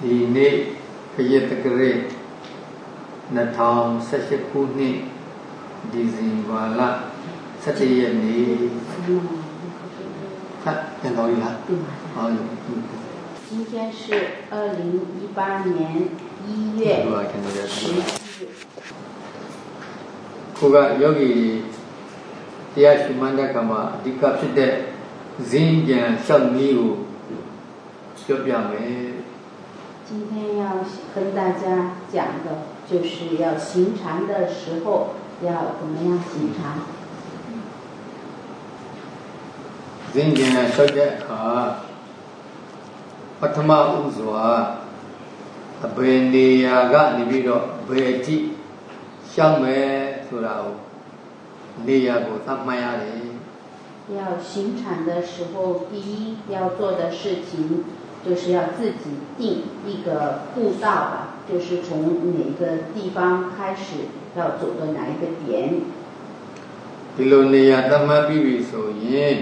ဒီနေ့ခရစ်တကရေ2018ခုနှစ်ဒီဇင်ဘာလ17ရက်နေ့ဖတ်ပြန်တော်ပြီလားဟော今天是二零一八年一月十日。ခုကယောဂီတရားရှိမှန်းတဲ့ကမှာအဓိကဖြစ်တဲ့ဇင်းကြံလျှောက်နည်းကိုပြောပြမယ် 今天要跟大家讲的，就是要行禅的时候要怎么样行禅。人杰小姐好，阿他妈女士啊，阿贝尼雅格尼比洛贝吉，向内坐牢，你也不要怎要样的。要行禅的时候，第一要做的事情。就是要自己定一个步道吧，就是从哪个地方开始要走到哪一个点。ဒီလိုနေရာသတ်မှတ်ပြီးပြီဆိုရင်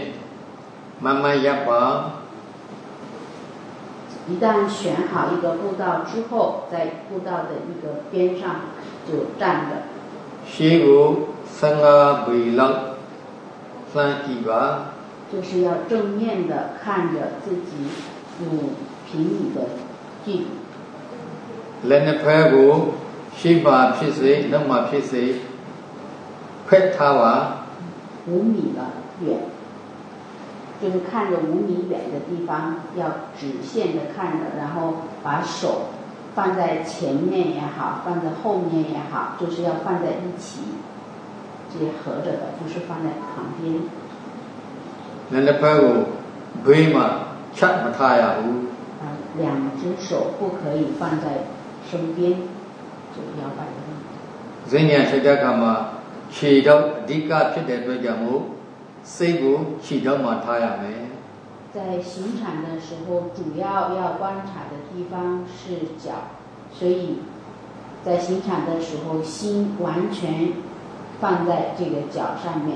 မမရပ်ပါ一旦选好一个步道之后，在步道的一个边上就站着。ရှေးကို15ပေလောက်လှမ်းကြည့်ပါ就是要正面的看着自己。 五平米的距离。လက်နှစ်ဖက်ကိုရှေ့ပါဖြစ်စေနောက်မှာဖြစ်စေဖက်ထားပါ五米的远，就是看着五米远的地方，要直线的看着，然后把手放在前面也好，放在后面也好，就是要放在一起，这合着的，不是放在旁边。လက်နှစ်ဖက်ကိုဘေးမှာ ချက်မထားရဘူး两只手不可以放在身边就要摆ဇင်းညာရှိတဲ့ကမှာခြေတော့အဓိကဖြစ်တဲ့အတွက်ကြောင့်မို့စိတ်ကိုခြေတော့မှထားရမယ်在行禅的时候，主要要观察的地方是脚，所以在行禅的时候，心完全放在这个脚上面。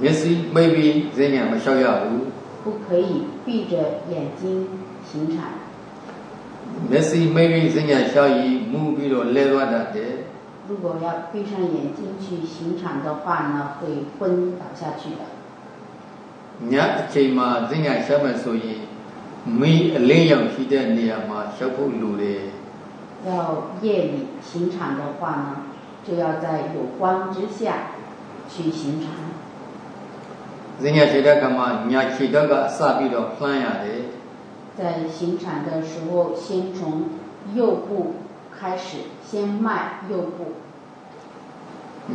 မျက်စိမိတ်ပြီးဇင်းညာမလျှောက်ရဘူး 不可以闭着眼睛行禅。မျက်စိမိတ်ပြီးစဉ္ညာလျှောက်ရည်မူပြီးတော့လဲသွားတတ်တယ်如果要闭上眼睛去行禅的话呢，会昏倒下去的。ညအချိန်မှာစဉ္ညာလျှောက်မယ်ဆိုရင်မိအလင်းရောင်ရှိတဲ့နေရာမှာလျှောက်ဖို့လိုတယ်要夜里行禅的话呢，就要在有光之下去行禅。 ဇင်ညာခြေတက်ကမှညာခြေတက်ကစပြီးတော့လှမ်းရတယ်在行禅的时候，先从右步开始，先迈右步。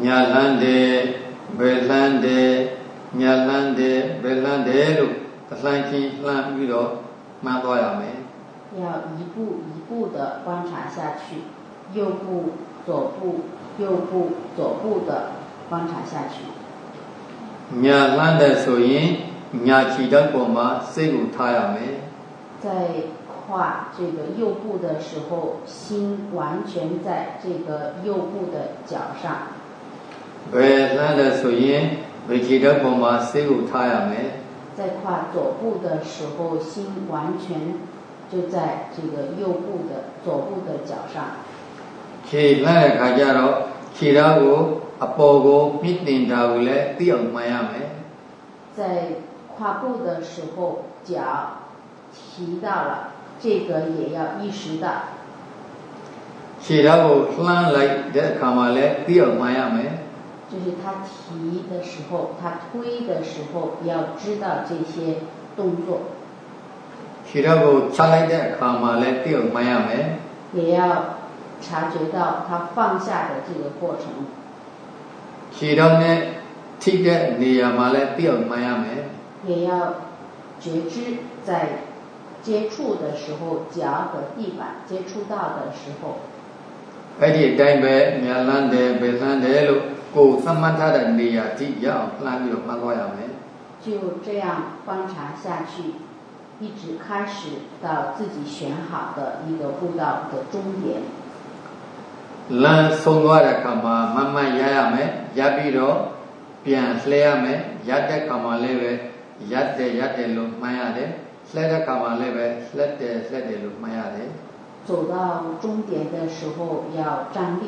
ညာလန်းတယ်ဘယ်လန်းတယ်ညာလန်းတယ်ဘယ်လန်းတယ်လို့အလှမ်းချင်းလှမ်းပြီးတော့မှန်းသွားရမယ်要一步一步的观察下去，右步、左步、右步、左步的观察下去。 ညာလှမ်းတဲ့ဆိုရင်ညာခြေထောက်ပေါ်မှာစိတ်ကိုထားရမယ်在跨这个右步的时候，心完全在这个右步的脚上。ဘယ်လှမ်းတဲ့ဆိုရင်ဘယ်ခြေထောက်ပေါ်မှာစိတ်ကိုထားရမယ်在跨左步的时候，心完全就在这个右步的左步的脚上。ခြေလှမ်းတဲ့ခါကျတော့ခြေထောက်ကို အပေါ်ကိုမြင့်တင်တာကိုလည်းသိအောင်မှန်ရမယ်在跨步的时候脚提到了这个也要意识到ခြေထောက်ကိုလှမ်းလိုက်တဲ့အခါမှာလည်းသိအောင်မှန်ရမယ်就是他提的时候他推的时候要知道这些动作ခြေထောက်ကိုချလိုက်တဲ့အခါမှာလည်းသိအောင်မှန်ရမယ်也要察觉到他放下的这个过程 ခြေထောက်နဲ့ထိတဲ့နေရာမှာလည်းသိအောင်မှန်ရမယ်也要觉知在接触的时候脚和地板接触到的时候အဲ့ဒီအတိုင်းပဲညာလန်းတယ်ဘယ်လန်းတယ်လို့ကိုယ်သတ်မှတ်ထားတဲ့နေရာထိရအောင်လှမ်းပြီးတော့မှတ်သွားရမယ်就这样观察下去一直开始到自己选好的一个步道的终点 လမ်းဆုံးသွားတဲ့အခါမှာမမှန်ရရမယ်ရပြီးတော့ပြန်လှဲရမယ်ရတဲ့အခါမှာလည်းပဲရက်တယ်ရက်တယ်လို့မှန်းရတယ် လှည့်တဲ့ခါမှာလည်းပဲလှည့်တယ်လှည့်တယ်လို့မှတ်ရတယ် 走到终点的时候要站立，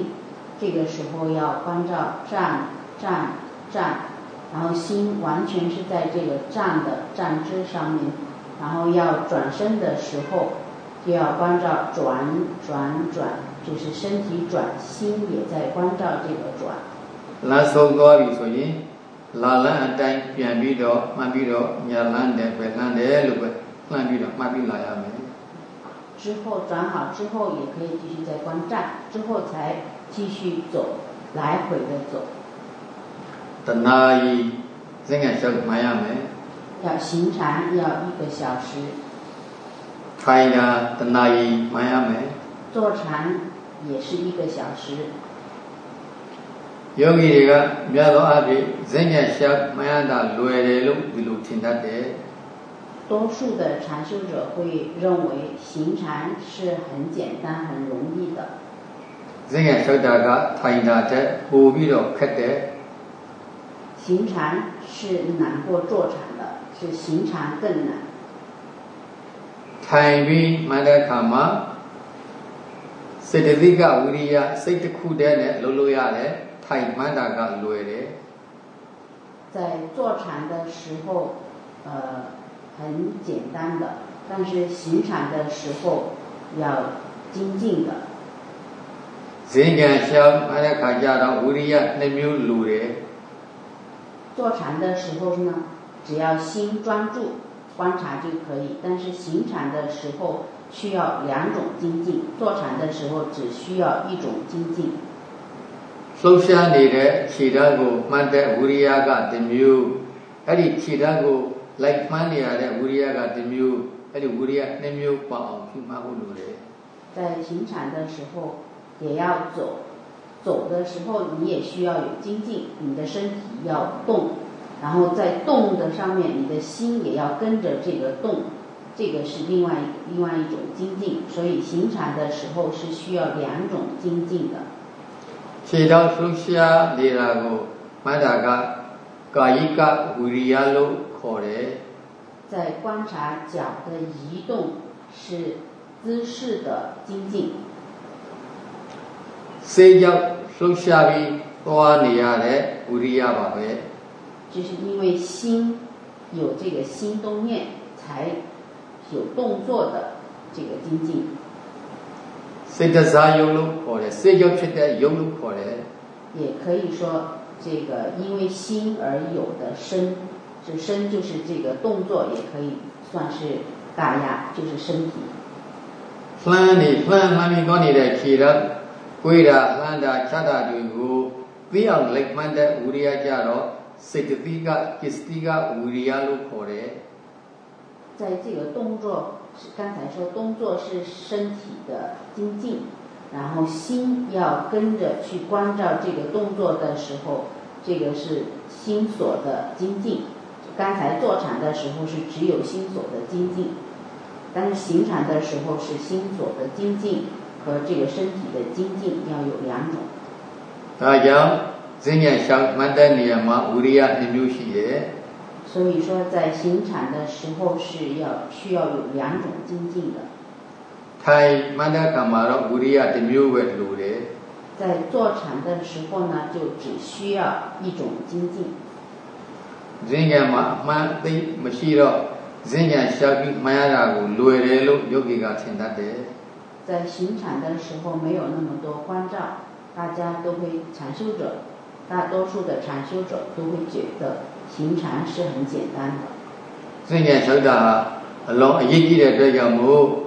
这个时候要关照站站站，然后心完全是在这个站的站姿上面，然后要转身的时候就要关照转转转， 就是身体转，心也在关照这个转。 လမ်းဆုံးသွားပြီဆိုရင်လာလန်းအတိုင်းပြန်ပြီးတော့မှတ်ပြီးတော့ညာလန်းတယ်ပဲလန်းတယ်လို့ပဲလှမ်းပြီးတော့မှတ်ပြီးလာရမယ် 之后转好之后，也可以继续再观站，之后才继续走，来回的走。 တနာရီစင်ငယ်ရှောက်မှတ်ရမယ် 要行禅要一个小时， ထိုင်တာတနာရီမှတ်ရမယ် 坐禅 也是一个小时。有些这个，面对阿弥，人家说面对六十六一路听他的。多数的禅修者会认为行禅是很简单、很容易的。人家说大家，他现在在河边了，开的。行禅是难过坐禅的，就行禅更难。海边，面对蛤蟆。စေတသိကဝိရိယစိတ်တစ်ခုတည်းနဲ့လုံးလို့ရတယ်ထိုင်မှတ်တာကလွယ်တယ် 在坐禅的时候，呃，很简单的，但是行禅的时候要精进的。 ဈဉ္ကံရှောက်မှတ်တဲ့အခါကျတော့ဝိရိယနှစ်မျိုးလိုတယ် 坐禅的时候呢，只要心专注观察就可以，但是行禅的时候 需要两种精进，坐禅的时候只需要一种精进。 လှုပ်ရှားနေတဲ့ခြေဓာတ်ကိုမှတ်တဲ့ဝိရိယကတစ်မျိုးအဲ့ဒီခြေဓာတ်ကိုလိုက်မှန်းနေရတဲ့ဝိရိယကတစ်မျိုးအဲ့ဒီဝိရိယနှစ်မျိုးပေါအောင်ဖြူမှတ်ဖို့လိုတယ် 在行禅的时候也要走，走的时候你也需要有精进，你的身体要动，然后在动的上面，你的心也要跟着这个动， 这个是另外另外一种精进，所以行禅的时候是需要两种精进的。其他苏西亚里那个曼达嘎嘎伊嘎乌里亚路考的，在观察脚的移动是姿势的精进。西脚苏下亚比多阿尼亚的乌里亚巴贝，就是因为心有这个心动念才。有动作的这个精进。 စေတစားယုံလို့ခေါ်တယ်စေကြောက်ဖြစ်တဲ့ယုံလို့ခေါ်တယ် 也可以说，这个因为心而有的身，这身就是这个动作，也可以算是大压，就是身体。 လှမ်းနေလှမ်းမှန်းပြီးသွားနေတဲ့ခြေထောက်ကိုယ်တာလှမ်းတာခြားတာတွေကိုသိအောင်လိုက်မှန်းတဲ့ဝိရိယကြတော့စေတသိကကိစ္စတိကဝိရိယလို့ခေါ်တယ် 在这个动作，是刚才说动作是身体的精进，然后心要跟着去关照这个动作的时候，这个是心所的精进。刚才坐禅的时候是只有心所的精进，但是行禅的时候是心所的精进和这个身体的精进要有两种。 ဒါကြောင့်ဈဉ္ညာရှောက်မှတ်တဲ့နေရာမှာဝိရိယနှစ်မျိုးရှိတယ် 所以说在行禅的时候是要需要有两种精进的。在坐禅的时候呢就只需要一种精进。在行禅的时候没有那么多关照大家都会禅修者大多数的禅修者都会觉得行禅是很简单的。人家说的，老一纪的这个木，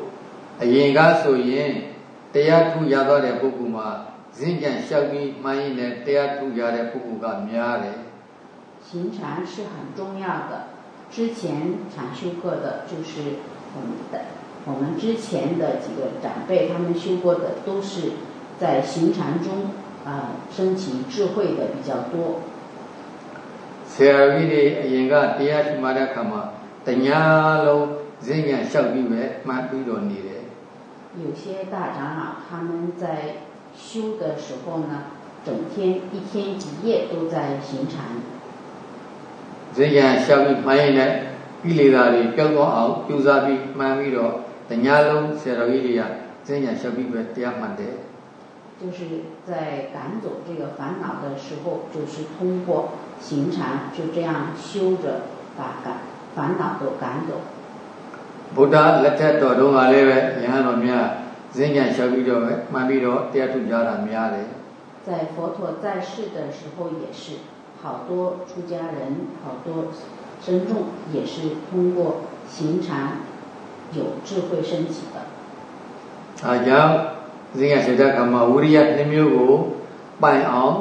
人家属于，第二处压做到的不够嘛。人家说的，慢一点，第二处压的不够干，慢了。行禅是很重要的。之前禅修过的，就是我们的，我们之前的几个长辈，他们修过的都是在行禅中啊，升起智慧的比较多。 ဆရာကြီးတွေအရင်ကတရားရှိမှတဲ့အခါမှာတညာလုံးဈဉ္ညာလျှောက်ပြီးပဲမှတ်ပြီးတော့နေတယ် 有些大长老他们在修的时候呢，整天一天一夜都在行禅， ဈဉ္ညာလျှောက်ပြီးမှန်းရင်လည်း ကိလေသာတွေပျောက်သွားအောင်ကြိုးစားပြီးမှန်ပြီးတော့တညာလုံးဆရာတော်ကြီးတွေကဈဉ္ညာလျှောက်ပြီးပဲတရားမှန်တယ်就是在赶走这个烦恼的时候，就是通过 行禅，就这样修着把赶烦恼都赶走。ဗုဒ္ဓလက်ထက်တော်တုန်းကလည်းပဲယဟန်တော်များဈဉ္ညာလျှောက်ပြီးတော့ပဲမှန်ပြီးတော့တရားထုကြတာများတယ်在佛陀在世的时候也是，好多出家人，好多僧众也是通过行禅有智慧升起的。啊，ကြောင့်ဈဉ္ကစေတကမ္မဝိရိယနှမျိုးကိုပိုင်အောင်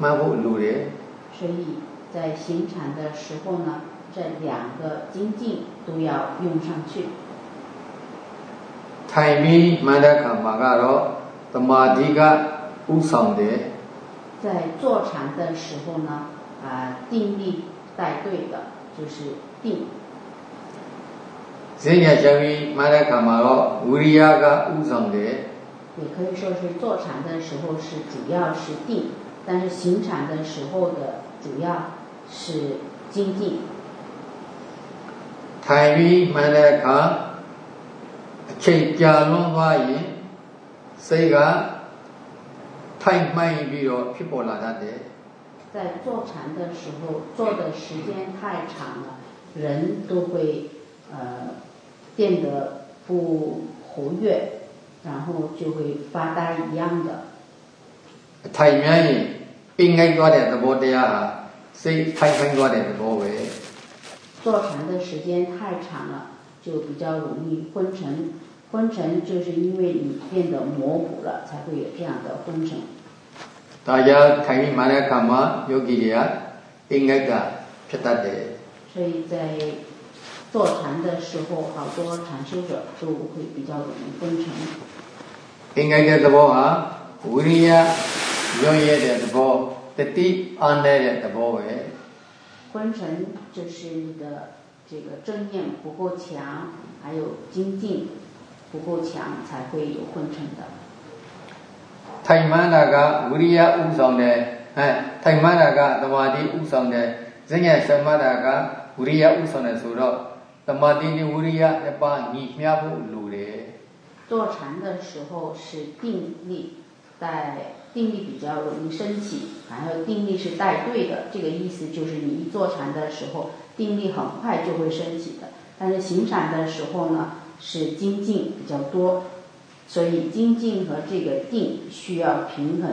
မှတ်ဖို့လိုတယ် 所以在行禅的时候呢，这两个精进都要用上去。ထိုင်ပြီးမှတ်တဲ့အခါမှာကတော့သမာဓိကဥဆောင်တယ်在坐禅的时候呢，啊，定力带队的就是定。ဈဉ္ညာရှောပြီးမှတ်တဲ့အခါမှာတော့ဝိရိယကဥဆောင်တယ်也可以说是坐禅的时候是主要是定，但是行禅的时候的 主要是经济。ထိုင်ပြီးမှန်တဲ့အ people 哪样得။在坐禅的时候，坐的时间太长了，人都会呃变得不活跃，然后就会发呆一样的。ထို ရင်ပင်ငိုက်သွားတဲ့သဘောတရားဟာစိတ်ထိုင်ခိုင်းသွားတဲ့သဘောပဲ坐禅的时间太长了，就比较容易昏沉。昏沉就是因为你变得模糊了，才会有这样的昏沉。ဒါကြောင့်ထိုင်ပြီးမှတဲ့အခါမှာယောဂီတွေကအင်္ဂိုက်ကဖြစ်တတ်တယ်所以在坐禅的时候，好多禅修者都会比较容易昏沉。အင်္ဂိုက်တဲ့သဘောဟာဝိရိယ ရောရဲတဲ့သဘောတတိအားနေတဲ့သဘောပဲ昏沉就是你的这个正念不够强，还有精进不够强，才会有昏沉的。ထိုင်မှန်းတာကဝိရိယဥဆောင်တယ်ဟဲ့ထိုင်မှန်းတာကသမာဓိဥဆောင်တယ်ဈဉ္ညာရှမှတ်တာကဝိရိယဥဆောင်တယ်ဆိုတော့သမာဓိနဲ့ဝိရိယနှစ်ပါးညီမျှဖို့လိုတယ်坐禅的时候是定力带 定力比较容易升起，还有定力是带队的。这个意思就是你一坐禅的时候，定力很快就会升起的。但是行禅的时候呢，是精进比较多。所以精进和这个定需要平衡。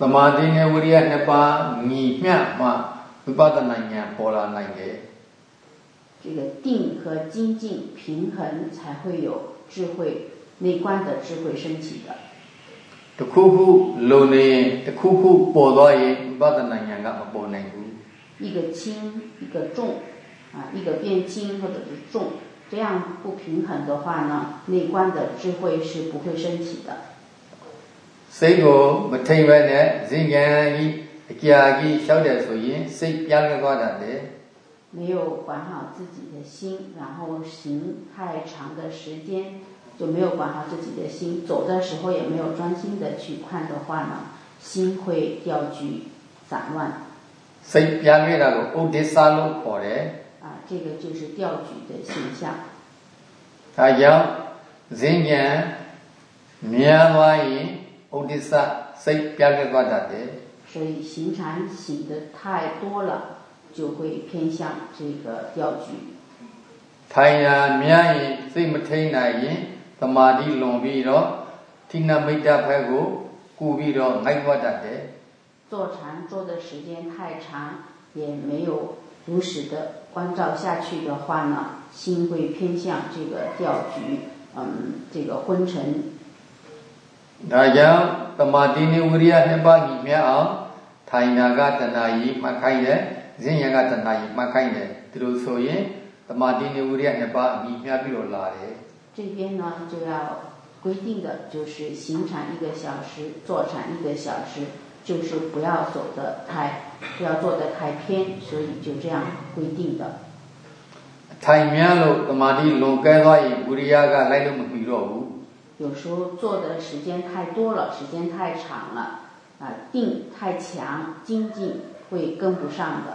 သမာဓိနဲ့ဝိရိယနှစ်ပါးညီမျှမှဝိပဿနာဉာဏ်ပေါ်လာနိုင်တယ်这个定和精进平衡，才会有智慧内观的智慧升起的。 တခုခုလုံနေရင်တခုခုပေါ်သွားရင်ဝိပဿနာဉာဏ်ကမပေါ်နိုင်ဘူး一个轻一个重啊，一个变轻或者是重。这样不平衡的话呢，内观的智慧是不会升起的。စိတ်ကိုမထိန်ပဲနဲ့ဇင်ဉာဏ်ကြီးအကြာကြီးလျှောက်တယ်ဆိုရင်စိတ်ပြောင်းလဲသွားတတ်တယ်没有管好自己的心，然后行太长的时间 就没有管好自己的心，走的时候也没有专心的去看的话呢，心会掉局散乱。စိတ်ပြောင်းလဲတာကိုဥဒိစ္စလို့ခေါ်တယ်啊，这个就是调举的现象。ဒါကြောင့်ဈဉ္ဉံမြန်သွားရင်ဥဒိစ္စစိတ်ပြတ်သွားတတ်တယ်所以行禅行的太多了，就会偏向这个调举。ထိုင်ရာမြန်ရင်စိတ်မထိန်နိုင်ရင် သမာဓိလွန်ပြီးတော့ဌိနမိတ်တဘက်ကိုကူပြီးတော့ငိုက်သွားတတ်တယ်坐禅坐的时间太长，也没有如实的关照下去的话呢，心会偏向这个钓局，嗯，这个昏沉。ဒါကြောင့်သမာဓိနဲ့ဝိရိယနှစ်ပါးညီမျှအောင်ထိုင်နာကတဏှာကြီးမှတ်ခိုင်းတယ်၊ဇင်ယကတဏှာကြီးမှတ်ခိုင်းတယ်ဒီလိုဆိုရင်သမာဓိနဲ့ဝိရိယနှစ်ပါးညီမျှပြီးတော့လာတယ် 这边呢就要规定的就是行禅一个小时，坐禅一个小时。就是不要走得太，不要做得太偏，所以就这样规定的。太မြန်လို့သမာဓိလွန်ကဲသွားရင်ဝိရိယကလိုက်လို့မပြီးတော့ဘူး有时候做的时间太多了，时间太长了，啊，定太强，精进会跟不上的。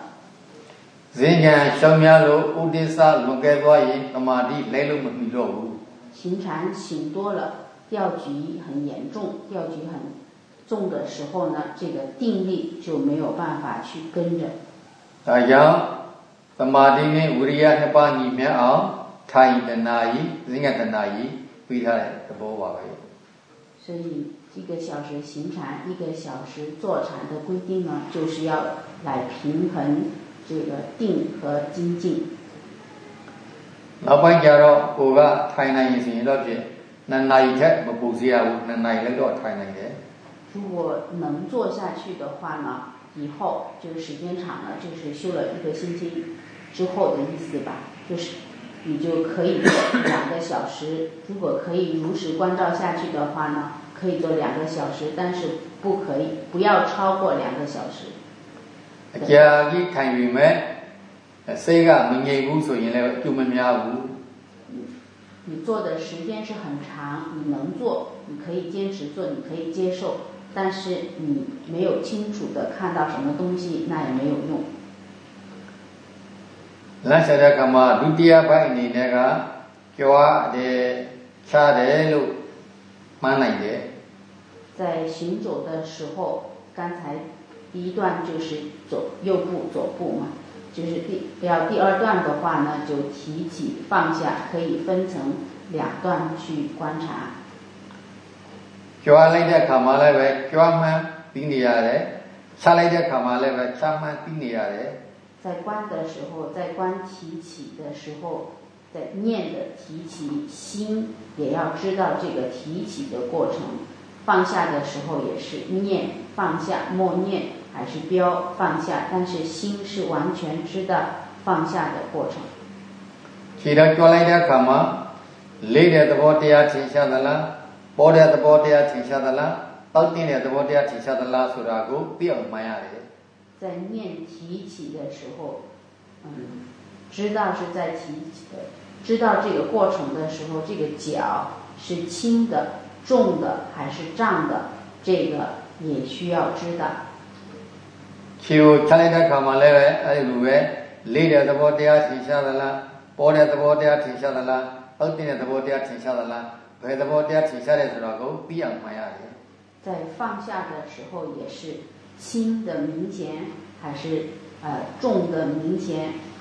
ဇင်ညာရှောင်းများလို့ဥဒိစ္စလွန်ကဲသွားရင်တမာတိလိုက်လို့မပြီးတော့ဘူး 行禅行多了，调局很严重，调局很重的时候呢，这个定力就没有办法去跟着。大家，他妈的天屋里要把你们啊，他一的那一，人家的那一，背下来，都不话了。所以，一个小时行禅，一个小时坐禅的规定呢，就是要来平衡这个定和精进。နောက်ပိုင်းကျတော့ကိုကထိုင်နိုင်ရင်ဆိုရင်တော့ဖြင့်နှစ်နာရီထက်မပူစီရဘူးနှစ်နာရီလည်းတော့ထိုင်နိုင်တယ် 如果能做下去的话呢，以后就是时间长了，就是修了一个星期之后的意思吧，就是你就可以做两个小时。如果可以如实关照下去的话呢，可以做两个小时，但是不可以不要超过两个小时。 အကြာကြီးထိုင်ပြီမဲ့ စိတ်ကမငြိမ်ဘူးဆိုရင်လည်းကျုံမများဘူး 你做的时间是很长，你能做，你可以坚持做，你可以接受，但是你没有清楚的看到什么东西，那也没有用。 လမ်းလျှောက်တဲ့အခါမှာဒုတိယဘက်အနေနဲ့ကကြွားတယ်ချတယ်လို့မှန်းနိုင်တယ် 在行走的时候，刚才第一段就是左右步左步嘛， 就是第要第二段的话呢，就提起放下，可以分成两段去观察。 ကြွားလိုက်တဲ့အခါမှာလည်းပဲကြွားမှန်းပြီးနေရတယ်ချလိုက်တဲ့အခါမှာလည်းပဲချမှန်းပြီးနေရတယ် 在观的时候，在观提起的时候，在念的提起心，也要知道这个提起的过程。放下的时候也是念放下，默念 还是标放下，但是心是完全知道放下的过程。 ခြေတော့ကြွားလိုက်တဲ့အခါမှာလေးတဲ့သဘောတရားထင်ရှားသလားပေါ်တဲ့သဘောတရားထင်ရှားသလားတောက်တင်တဲ့သဘောတရားထင်ရှားသလားဆိုတာကိုသိအောင်မှန်ရတယ် 在念提起的时候，嗯，知道是在提起的，知道这个过程的时候，这个脚是轻的、重的还是胀的，这个也需要知道。 ခြေကိုချလိုက်တဲ့အခါမှာလည်းပဲအဲဒီလိုပဲလေးတဲ့သဘောတရားထင်ရှားသလားပေါ်တဲ့သဘောတရားထင်ရှားသလားတောက်တင်တဲ့သဘောတရားထင်ရှားသလားဘယ်သဘောတရားထင်ရှားတယ်ဆိုတာကိုသိအောင်မှန်ရတယ် 在放下的时候也是轻的明显，还是呃重的明显，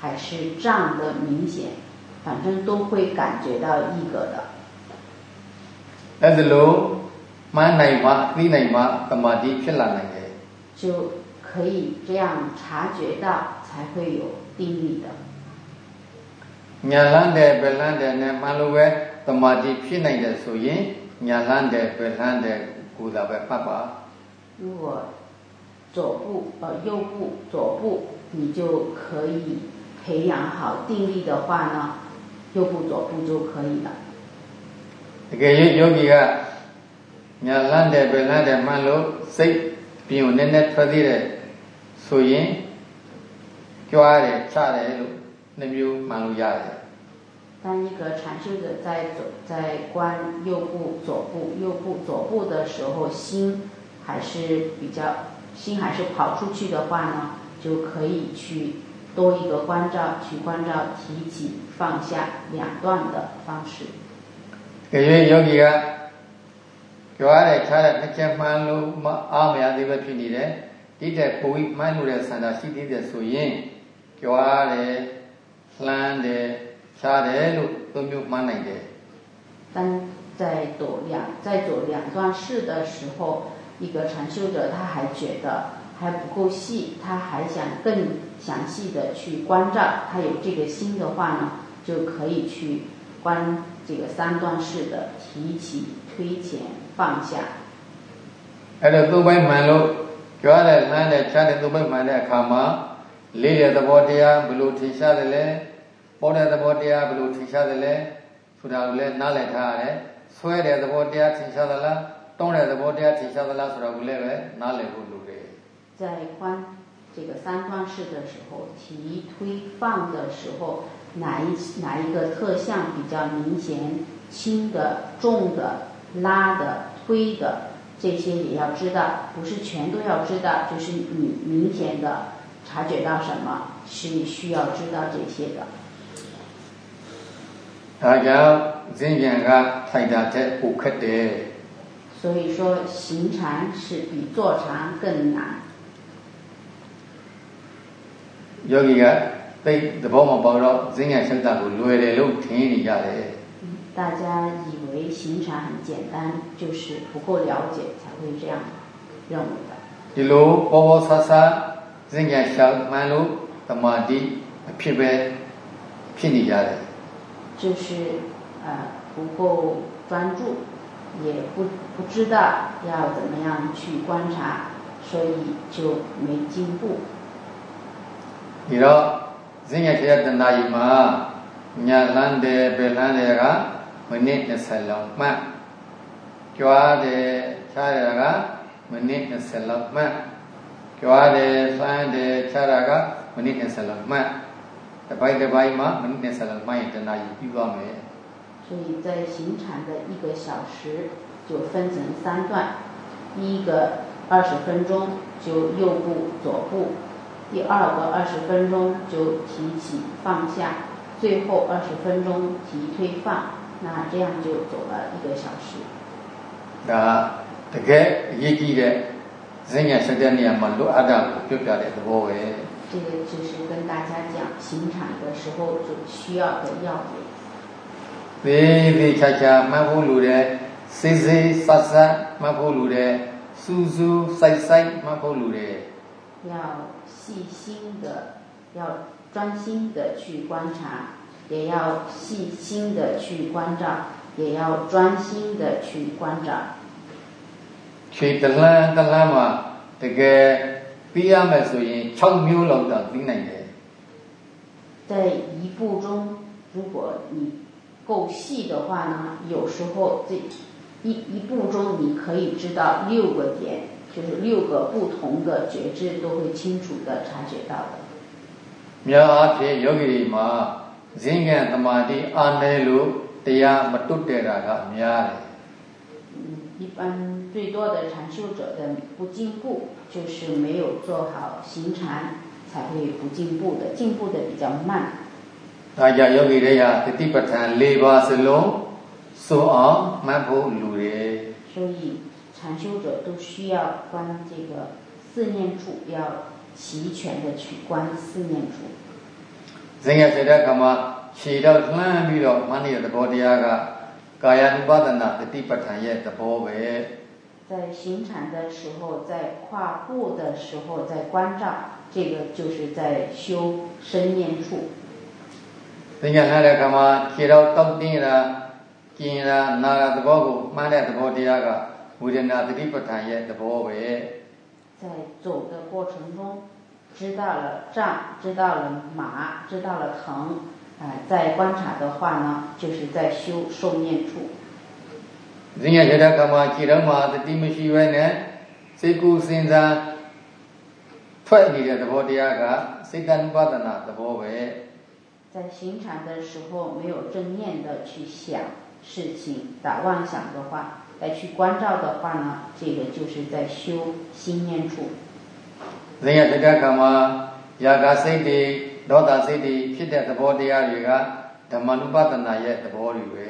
还是胀的明显，反正都会感觉到一个的。 အဲဒီလိုမှန်းနိုင်မှသိနိုင်မှသမာဓိဖြစ်လာနိုင်တယ် 就 可以这样察觉到，才会有定力的。 ညာလန်းတယ်ပဲလန်းတယ်နဲ့မှန်လို့ပဲသမာဓိဖြစ်နိုင်တယ်ဆိုရင်ညာလန်းတယ်ပဲလန်းတယ်ကိုယ်သာပဲပတ်ပါ 如果左步呃右步左步，你就可以培养好定力的话呢，右步左步就可以了。 တကယ်၍ယောဂီကညာလန်းတယ်ပဲလန်းတယ်မှန်လို့စိတ်ပြင်ကိုနည်းနည်းထွက်သေးတယ် ဆိုရင်ကြွားတယ်ချတယ်လို့နှမျိုးမှန်လို့ရတယ် 当一个禅修者在左在观右步左步右步左步的时候，心还是比较心还是跑出去的话呢，就可以去多一个关照，去关照提起放下两段的方式。 တကယ်၍ယောဂီကကြွားတယ်ချတယ်တစ်ချက်မှန်လို့မအားမရသေးပဲဖြစ်နေတယ် ဒီတဲ့ပုံပြီးမှန်လို့တဲ့ဆန္ဒရှိသေးတယ်ဆိုရင်ကြွားတယ်လှမ်းတယ်ချတယ်လို့သုံးမျိုးမှန်နိုင်တယ် 但在左两在左两段式的时候，一个禅修者他还觉得还不够细，他还想更详细的去关照，他有这个心的话呢，就可以去观这个三段式的提起、推前、放下。 အဲ့တော့သုံးပိုင်းမှ န်လို့ကြွားတယ်လှမ်းတယ်ချတယ်သုံးပိုင်းမှန်တဲ့အခါမှာလေးတဲ့သဘောတရားဘယ်လိုထင်ရှားတယ်လဲပေါ်တဲ့သဘောတရားဘယ်လိုထင်ရှားတယ်လဲဆိုတာကိုလည်းနားလည်ထားရတယ်ဆွဲတဲ့သဘောတရားထင်ရှားသလားတောင်းတဲ့သဘောတရားထင်ရှားသလားဆိုတာကိုလည်းပဲနားလည်ဖို့လိုတယ် 在观这个三段式的时候，提、推、放的时候，哪一哪一个特项比较明显？轻的、重的、拉的、推的， 这些也要知道，不是全都要知道，就是你明显的察觉到什么是你需要知道这些的。大家这边个大家在不可得。所以说，行禅是比坐禅更难。有一个对，的帮忙帮着，这样现在不累的，又听你家的。大家以为行禅很简单，就是不够了解才会这样认为的。ဒီလိုပေါ်ပေါ်ဆဆဇင်ညာရှောက်မှန်လို့တမာတိအဖြစ်ပဲဖြစ်နေကြတယ်就是呃不够专注，也不不知道要怎么样去观察，所以就没进步。ဒီတော့ဇင်ရခေတနာယီမှာညာလန်းတယ်ပဲလန်းတယ်က minutes လောက်မှကြွားတယ်ခြားရတာက minutes လောက်မှ吗 minutes minutes 所以在行禅的一个小时就分成三段第一个二十分钟就右步左步第二个二十分钟就提起放下最后二十分钟提推放那这样就走了一个小时。那这个一个一人人家现在你们都按照标准来的包围这个就是跟大家讲行产的时候所需要的要点。喂喂恰恰马步路的嘶嘶沙沙马步路的酥酥塞塞马步路的。要细心的要专心的去观察也要细心的去关照，也要专心的去关照。去得啦得啦嘛，这个必然属于巧妙弄的点来的。在一步中，如果你够细的话呢，有时候这一一步中，你可以知道六个点，就是六个不同的觉知都会清楚的察觉到的。你要阿姐，要给你嘛。 ဇင်ကံသမာဓိအားနည်းလို့တရားမတွတ်တဲ့တာကများတယ်嗯，一般最多的禅修者的不进步，就是没有做好行禅，才会不进步的，进步的比较慢。ဒါကြောင့်ယောဂီတွေဟာတတိပဋ္ဌာန်၄ပါးစလုံးစိုးအောင်မှတ်ဖို့လိုတယ်所以禅修者都需要观这个四念处要齐全的去观四念处 ဇင်ရစေတဲ့ခါမှာခြေတော့လှမ်းပြီးတော့မှန်နေတဲ့သဘောတရားကကာယ ानु ပါဒနာတတိပဋ္ဌာန်ရဲ့သဘောပဲ在行禅的时候在跨步的时候在关照这个就是在修身念处သင်္ကြန်လာတဲ့အခါမှာခြေတော်တောက်တင်းတာကျင်တာနာတာသဘောကိုမှန်းတဲ့သဘောတရားကဝေဒနာသတိပဋ္ဌာန်ရဲ့သဘောပဲ在走的过程中 知道了胀知道了麻知道了疼啊在观察的话呢就是在修受念处ဇင်ရရတဲ့အခါမှာခြေတော်မှာသတိမရှိဘဲနဲ့စိတ်ကူးစဉ်းစားထွက်နေတဲ့သဘောတရားကစိတ်တ ानु ပါဒနာသဘောပဲ在行禅的时候没有正念的去想事情，打妄想的话，再去关照的话呢，这个就是在修心念处。 ဇင်ရတကကမှာယာကစိတ်တွေဒေါသစိတ်တွေဖြစ်တဲ့သဘောတရားတွေကဓမ္မနုပဒနာရဲ့သဘောတွေပဲ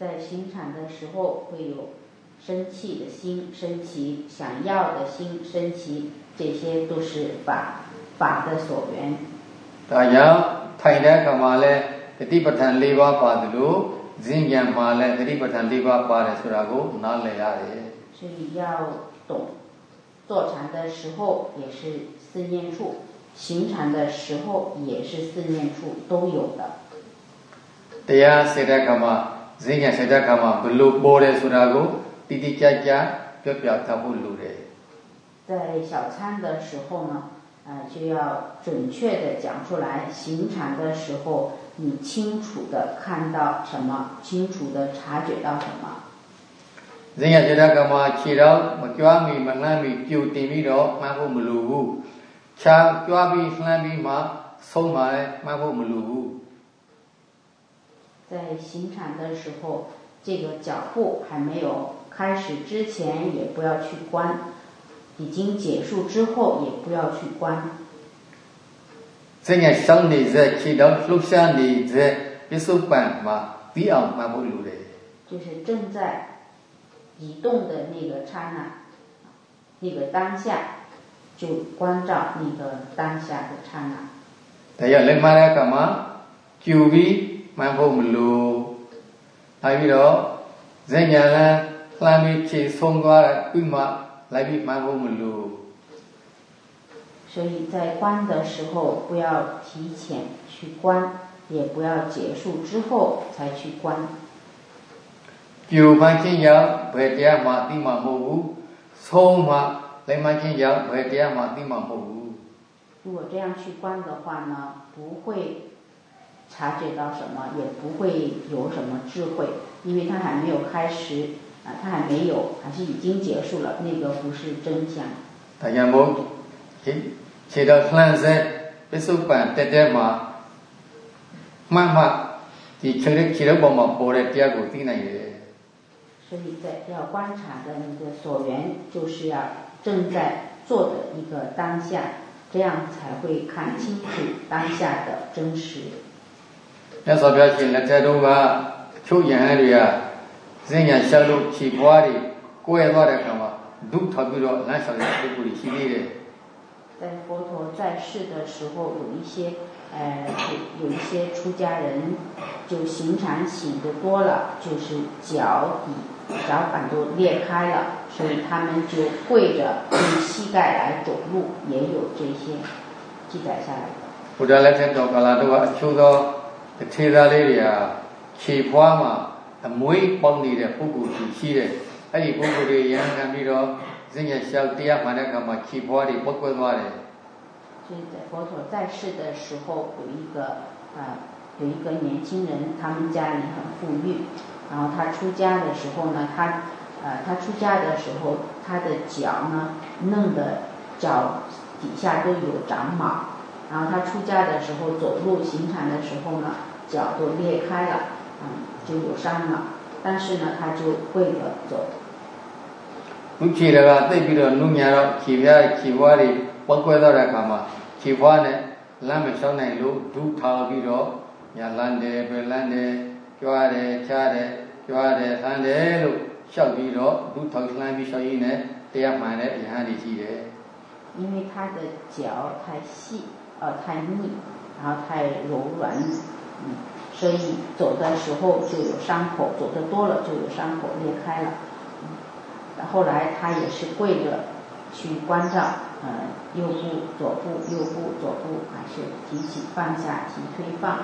在行禅的时候会有生气的心升起，想要的心升起，这些都是法法的所缘。大家。ထိုင်တဲ့အခါမှာလည်းတတိပဋ္ဌာန်၄ပါးပါသလိုဇင်ကြံမှာလည်းတတိပဋ္ဌာန်၄ပါးပါတယ်ဆိုတာကိုနားလည်ရတယ်所以要懂 坐禅的时候也是四念处行禅的时候也是四念处都有的တရားစေတဲ့အခါမှာဇင်ကြံစေတဲ့အခါမှာဘလို့ပေါ်တယ်ဆိုတာကိုတိတိကျကျပြောပြထားဖို့လိုတယ်在小餐的时候呢呃，就要准确的讲出来。行禅的时候，你清楚的看到什么，清楚的察觉到什么。 ဇင်ရစေတကမှာခြေတော့မကြွားမီမလှမ်းမီပြိုတင်ပြီးတော့မှတ်ဖို့မလိုဘူး။ခြားကြွားပြီးလှမ်းပြီးမှဆုံးမှလည်းမှတ်ဖို့မလိုဘူး在行禅的时候，这个脚步还没有开始之前，也不要去关。已经结束之后，也不要去关。 စဉ္ညာရှောင်းနေတဲ့ခြေတော်လှုပ်ရှားနေတဲ့ပစ္စုပန်မှာပြီးအောင်မှတ်ဖို့လိုတယ်就是正在 移动的那个刹那，那个当下，就关照那个当下的刹那。แต่อย่าเล่好มากนะ人家呢มะคิวบี嘛，来นพูด所以在关的时候不要提前去关也不要结束之后才去关。 关。有关紧要，不点嘛地嘛模糊，错嘛来嘛紧要，不点嘛地嘛模糊。如果这样去关的话呢，不会察觉到什么，也不会有什么智慧，因为它还没有开始啊，它还没有，还是已经结束了，那个不是真相。大家冇，ခြေတော်လှမ်းစေပစ္စုပန်တက်တဲ့မှာမှန်မှဒီခြေရခြေတော်ပေါ်မှာပေါ်တဲ့တရားကိုသိနိုင်တယ် 所以在要观察的一个所缘，就是要正在做的一个当下，这样才会看清楚当下的真实。那手表醒了，在路上抽烟的呀，人家走路奇葩的，过夜做的什么，都脱不多燃小的屁股的系列的。在佛陀在世的时候，有一些呃，有一些出家人就行禅醒的多了，就是脚底。脚板都裂开了，所以他们就跪着用膝盖来走路，也有这些记载下来的。ဘုရားလက်ထက်တော်ကာလတော့အချို့သောထေရလေးတွေဟာခြေဖွားမှာအမွေးပေါက်နေတဲ့ပုဂ္ဂိုလ်ရှိတယ်။အဲ့ဒီပုဂ္ဂိုလ်တွေရဟန်းခံပြီးတော့ဇင်ရလျှောက်တရားမှန်တဲ့အခါမှာခြေဖွားတွေပုတ်ကွဲသွားတယ်所以在佛陀在世的时候，有一个呃有一个年轻人，他们家里很富裕， 然后他出家的时候呢，他呃，他出家的时候，他的脚呢弄得脚底下都有长毛，然后他出家的时候走路行禅的时候呢，脚都裂开了，嗯，就有伤了，但是呢，他就会了走。你去了个，再比如农年了，去不了，去不了的，不管到来干嘛，去不了呢，咱们小奶路都跑比如，伢懒的，不懒的。ပဲလန်းတယ်ကြွားတယ်ချားတယ်ကြွားတယ်လန်းတယ်လို့လျှောက်ပြီးတော့ဒုထောက်လှမ်းပြီးလျှောက်ရင်းနဲ့တရားမှန်တဲ့ယဟန်တွေရှိတယ်因为他的脚太细，呃，太密，然后太柔软，嗯，所以走的时候就有伤口，走的多了就有伤口裂开了。嗯，后来他也是跪着去关照，呃，右步、左步、右步、左步，还是提起、放下、提、推、放。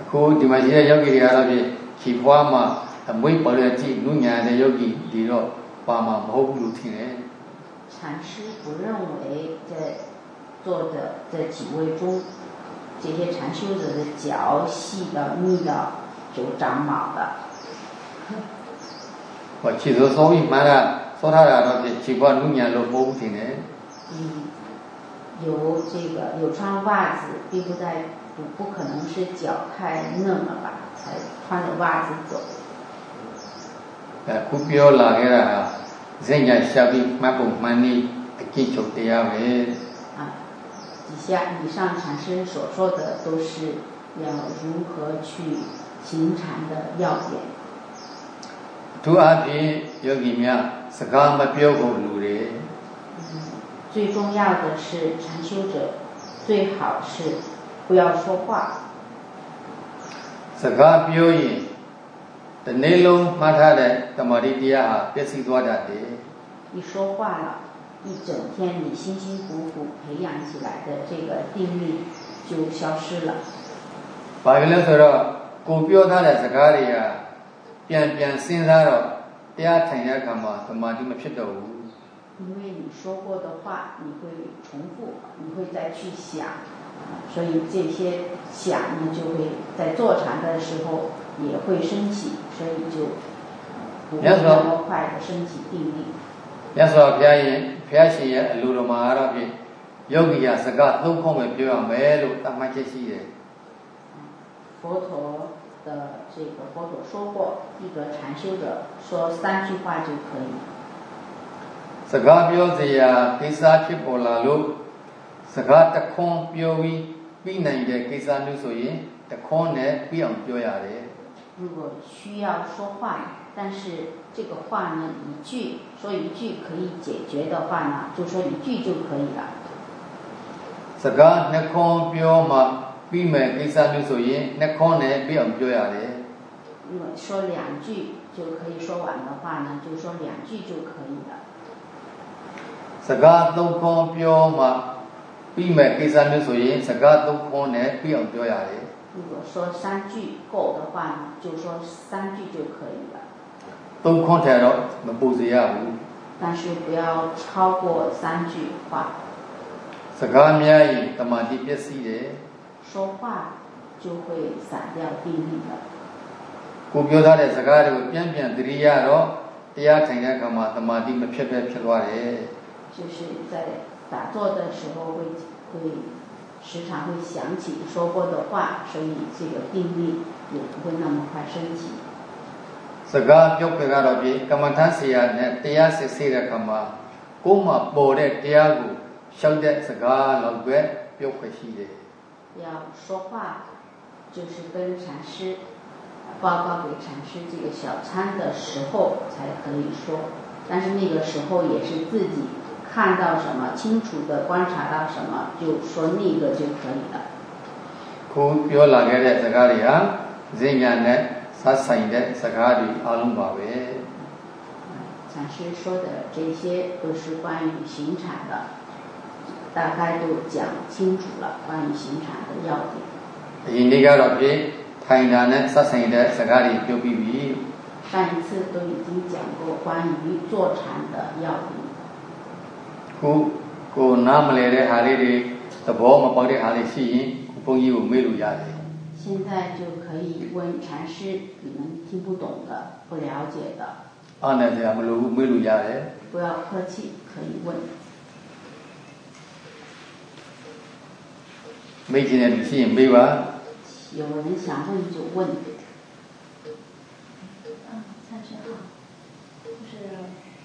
အခုဒီမှာရှိတဲ့ယောဂီတွေအားဖြင့်ခြေဖွားမှာအမွေးပေါ်တဲ့ကြည့်နုညာတဲ့ယောဂီဒီတော့ပါမှာမဟုတ်ဘူးလို့ထင်တယ်禅师不认为在坐的这几位中，这些禅修者的脚细的、密的，就长毛的。我其实所以买了。说他俩都是习惯六年都摸不停的。嗯，有这个有穿袜子，并不在 不不可能是脚太嫩了吧，才穿着袜子走。အခုပြောလာခဲ့တာဟာဇင်ညာရှာပြီးမှတ်ပုံမှန်နည်းအကြည့်ချုပ်တရားပဲ啊以下以上禅师所说的都是要如何去行禅的要点သူအပြင်ယောဂီများစကားမပြောဖို့လူတယ်最重要的是禅修者最好是 不要说话စကားပြောရင်တနေ့လုံးမှတ်ထားတဲ့တမာတိတရားဟာပျက်စီးသွားတတ်တယ်一说话了一整天你辛辛苦苦培养起来的这个定力就消失了ဘာလို့လဲဆိုတော့ကိုပြောထားတဲ့စကားတွေကပြန်ပြန်စဉ်းစားတော့တရားထိုင်တဲ့အခါမှာသမာဓိမဖြစ်တော့ဘူး因为你说过的话你会重复你会再去想 所以这些想呢就会在坐禅的时候也会升起所以就不会那么快的升起定力မြတ်စွာဘုရားရဲ့ဘုရားရှင်ရဲ့အလိုတော်မှာတော့ဖြင့်ယောဂီယာစကားသုံးခုပဲပြောရမယ်လို့တမန်ချက်ရှိတယ်佛陀的这个佛陀说过，一个禅修者说三句话就可以。စကားပြောစရာကိစ္စဖြစ်ပေါ်လာလို့ စကားတခွန်းပြောပြီးပြီးနိုင်တဲ့ကိစ္စမျိုးဆိုရင်တခွန်းနဲ့ပြီးအောင်ပြောရတယ် 如果需要说话，但是这个话呢一句说一句可以解决的话呢，就说一句就可以了。 စကားနှစ်ခွန်းပြောမှပြီးမဲ့ကိစ္စမျိုးဆိုရင်နှစ်ခွန်းနဲ့ပြီးအောင်ပြောရတယ် 如果说两句就可以说完的话呢，就说两句就可以了。 စကားသုံးခွန်းပြောမှ ပြီးမဲ့ကိစ္စမျိုးဆိုရင်စကားသုံးခွန်းနဲ့ပြီးအောင်ပြောရတယ် 如果说三句够的话呢，就说三句就可以了。 သုံးခွန်းထဲတော့မပူစေရဘူး 但是不要超过三句话。 စကားများရင်တမာတိပျက်စီးတယ် 说话就会散掉定力的。 ကိုပြောထားတဲ့စကားတွေကိုပြန်ပြန်သတိရတော့တရားထိုင်တဲ့အခါမှာတမာတိမဖြစ်ပဲဖြစ်သွားတယ် 就是在 打坐的时候会会时常会想起说过的话，所以这个定力也不会那么快升起。 စကားပြောခွေကတော့ပြေကမ္မထဆရာနဲ့တရားစစ်ဆေးတဲ့အခါမှာကိုယ်မှာပေါ်တဲ့တရားကိုရှောက်တဲ့စကားလောက်ပဲပြောခွေရှိတယ် 要说话，就是跟禅师报告给禅师这个小餐的时候才可以说，但是那个时候也是自己 看到什么，清楚的观察到什么，就说那个就可以了。 ခုပြောလာခဲ့တဲ့စကားတွေဟာဈဉ္ညာနဲ့စပ်ဆိုင်တဲ့စကားတွေအလုံးပါပဲ 禅师说的这些都是关于行禅的，大概都讲清楚了关于行禅的要点。 အရင်နေ့ကတော့ပြေထိုင်တာနဲ့စပ်ဆိုင်တဲ့စကားတွေပြောပြီးပြီ 上一次都已经讲过关于坐禅的要点。 ခုကိုနားမလဲတဲ့ဟာလေးတွေသဘောမပေါက်တဲ့ဟာလေးရှိရင်ဘုန်းကြီးကိုမေးလို့ရတယ် 现在就可以问禅师，你们听不懂的、不了解的， အားနဲ့ဆရာမလို့ဘူးမေးလို့ရတယ် 不要客气，可以问。 မေးချင်တဲ့လူရှိရင်မေးပါ 有人想问就问。嗯，参学好，就是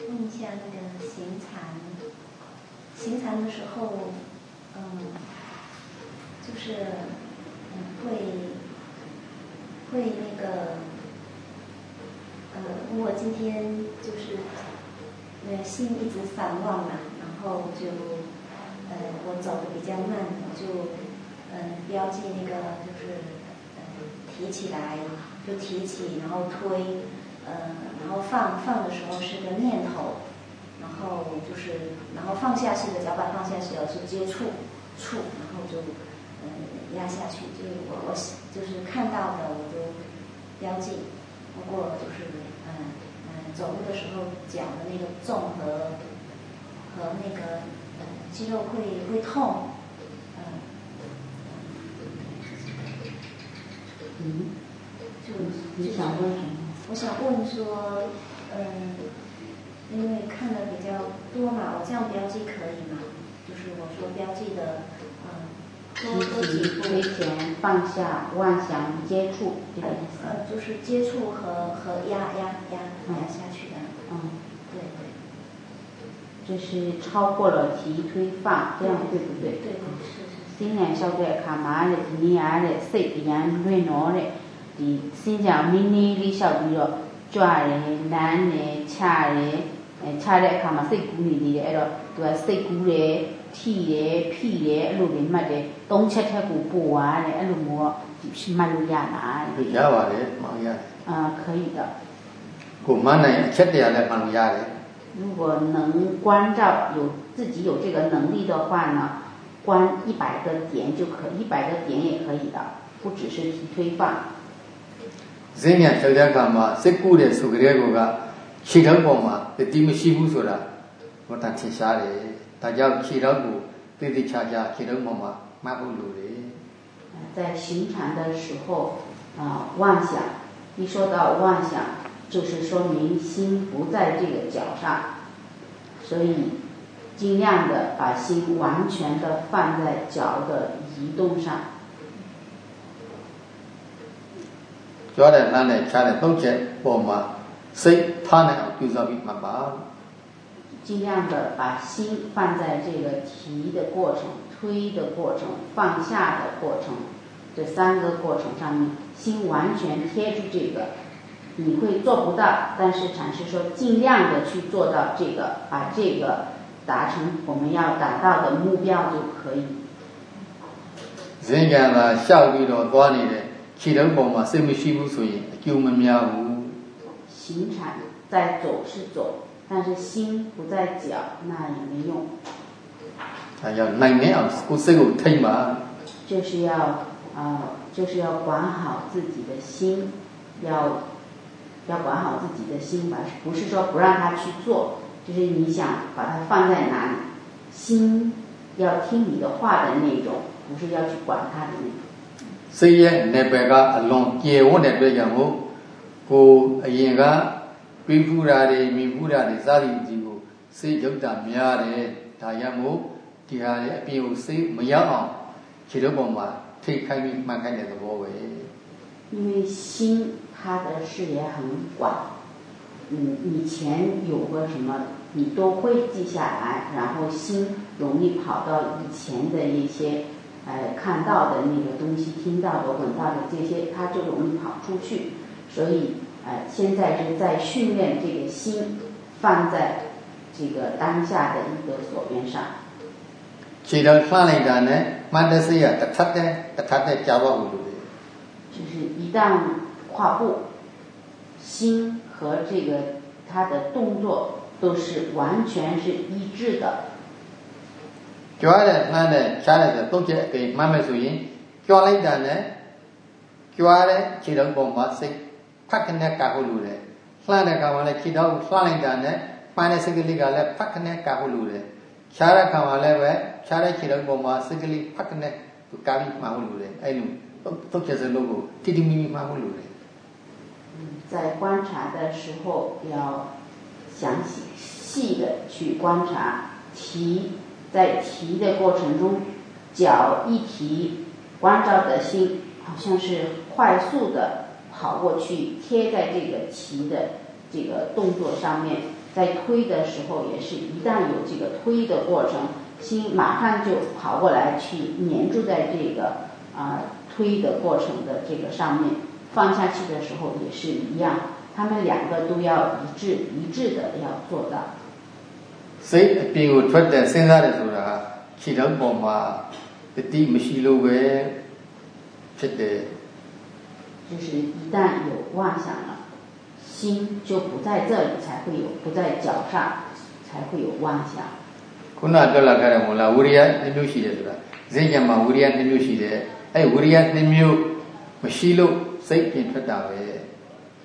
问一下那个行禅， 平常的时候，嗯，就是嗯会会那个，呃，我今天就是呃心一直散乱嘛，然后就呃我走的比较慢，我就呃标记那个就是呃提起来就提起，然后推，呃然后放放的时候是个念头，后就是然后放下去的脚板放下去了是接触触，然后就呃压下去，就是我我就是看到的我都标记，包括就是嗯嗯走路的时候脚的那个重和和那个呃肌肉会会痛，嗯、嗯，就你就是想问什么？我想问说，嗯，因为看的比较多嘛我这样标记可以吗？就是我说标记的嗯积极推前放下妄想接触这个意思。呃就是接触和和压压压压下去的嗯。对对。这是超过了提推放这样对不对？对对是新年校对卡马里尼亚的 cbn 瑞龙的 d 新疆明年的小朋友抓人难的掐人 လျှောက်ပြီးတော့ကြွတယ်လမ်းတယ်ချတယ်အဲချတဲ့အခါမှာစိတ်ကူးနေသေးတယ်အဲ့တော့သူကစိတ်ကူးတယ်ထိတယ်ဖိတယ်အဲ့လိုတွေမှတ်တယ်သုံးချက်ထက်ကိုပို့သွားတယ်အဲ့လိုမျိုးတော့မှတ်လို့ရလား ဒီရပါတယ်မှန်ရတယ် အာ可以的 ကိုမှန်းနိုင်အချက်တရားလည်းမှန်လို့ရတယ် 如果能关照有自己有这个能力的话呢，关一百个点就可，一百个点也可以的，不只是提推放。 ဈဉ္ညာလျှောက်တဲ့အခါမှာစိတ်ကူးတဲ့ဆိုကြတဲ့ကောက ခြေထောက်ပေါ်မှာတတိမရှိဘူးဆိုတာဘုရားထင်ရှားတယ်ဒါကြောင့်ခြေထောက်ကိုတိတိချာချာခြေထောက်ပေါ်မှာမှတ်ဖို့လိုတယ် 呃在行禅的时候，啊、妄想，一说到妄想，就是说明心不在这个脚上，所以尽量的把心完全的放在脚的移动上。 ကြွားတဲ့လမ်းနဲ့ချားတဲ့သုံးချက် ပေါ်မှာစိတ်ထားနိုင်အောင်ပြုစားပြီးမှတ်ပါ 尽量的把心放在这个提的过程、推 推的过程、放下的过程，这三个过程上面，心完全贴住这个，你会做不到，但是禅师说尽量的去做到这个，把这个达成我们要达到的目标就可以。人家呢，下午到多年的，起头帮嘛，谁没辛苦所以就没苗无。 行禅在走是走，但是心不在脚，那也没用。啊，要难免啊，过生活太嘛。就是要啊，就是要管好自己的心，要要管好自己的心吧，不是说不让他去做，就是你想把它放在哪里，心要听你的话的那种，不是要去管他的那种。စိတ်ရဲ့နယ်ပယ်ကအလွန်ကျေဝတ်တဲ့အတွက်ကြောင့် 过眼的并不远的并不远的咋的就是有咱们要的大洋沟底下的并有 c 没有啊去了我们推开门迈开那个包围因为心它的视野很广。嗯以前有过什么你都会记下来然后心容易跑到以前的一些呃看到的那个东西听到的闻到的这些它就容易跑出去。所以呃，现在是在训练这个心放在这个当下的一个所边上。 ခြေတော့လှမ်းလိုက်တာနဲ့မှတ်တဲ့စိတ်ကတစ်ထပ်တဲ့တစ်ထပ်တဲ့ကြာတော့ဘူးလို့လေ 就是一旦跨步，心和这个它的动作都是完全是一致的。 ကြွားတဲ့လှမ်းတဲ့ချားတဲ့ဆိုသုံးချက်အကိမှတ်မယ်ဆိုရင်ကြွားလိုက်တာနဲ့ကြွားတဲ့ခြေတော့ပေါ်မှာစိတ် ဖတ်ခနဲ့ကာဟုတ်လို့လေလှမ်းတဲ့ခါမှာလည်းခြေတော့လှမ်းလိုက်တာနဲ့မှန်တဲ့စိတ်ကလေးကလည်းဖတ်ခနဲ့ကာဟုတ်လို့လေချားတဲ့ခါမှာလည်းပဲချားတဲ့ခြေတော့ပေါ်မှာစိတ်ကလေးဖတ်ခနဲ့ကာပြီးမှန်ဟုတ်လို့လေအဲ့လိုသုံးချက်စလုံးကိုတိတိမိမိမှန်ဟုတ်လို့လေ 在观察的时候要详细细的去观察提，在提的过程中，脚一提，关照的心好像是快速的 跑过去，贴在这个提的这个动作上面。在推的时候，也是一旦有这个推的过程，心马上就跑过来去黏住在这个啊、推的过程的这个上面。放下去的时候也是一样，他们两个都要一致一致的要做到。 စိတ်အပြင်ကိုထွက်တဲ့စဉ်းစားတယ်ဆိုတာဟာခြေတော့ပေါ်မှာတတိမရှိလို့ပဲဖြစ်တယ် 就是一旦有妄想了，心就不在这里，才会有不在脚上，才会有妄想。 ခုနပြောလာခဲ့တယ်မို့လားဝိရိယနှစ်မျိုးရှိတယ်ဆိုတာဈေးကြံမှာဝိရိယနှစ်မျိုးရှိတယ်အဲ့ဝိရိယနှစ်မျိုးမရှိလို့စိတ်ပြင်ထွက်တာပဲ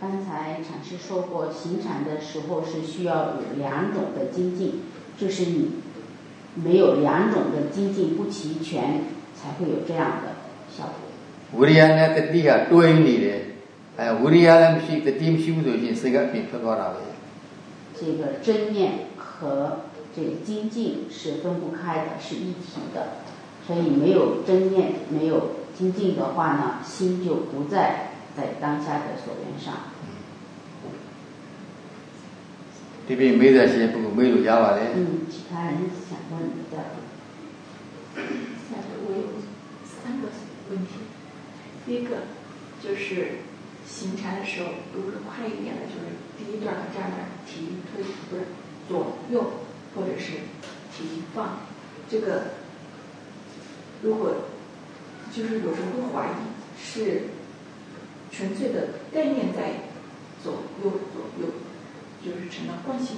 刚才禅师说过，行禅的时候是需要有两种的精进，就是你没有两种的精进不齐全，才会有这样的效果。 ဝိရိယနဲ့တတိကတွဲနေတယ်အဲဝိရိယလည်းမရှိတတိမရှိဘူးဆိုရင်စိတ်ကအပြင်ထွက်သွားတာပဲ 这个真念和这个精进是分不开的，是一体的。所以没有真念，没有精进的话呢，心就不在在当下的所缘上。 ဒီပြင်မေးတဲ့ရှင်ပုဂ္ဂိုလ်မေးလို့ရပါလေ 嗯，其他人想问的，下面我有三个问题， 第一个就是行禅的时候，如果快一点的，就是第一段和第二段提推不是左右或者是提放，这个如果就是有时候会怀疑是纯粹的概念在左右左右，就是成了惯性，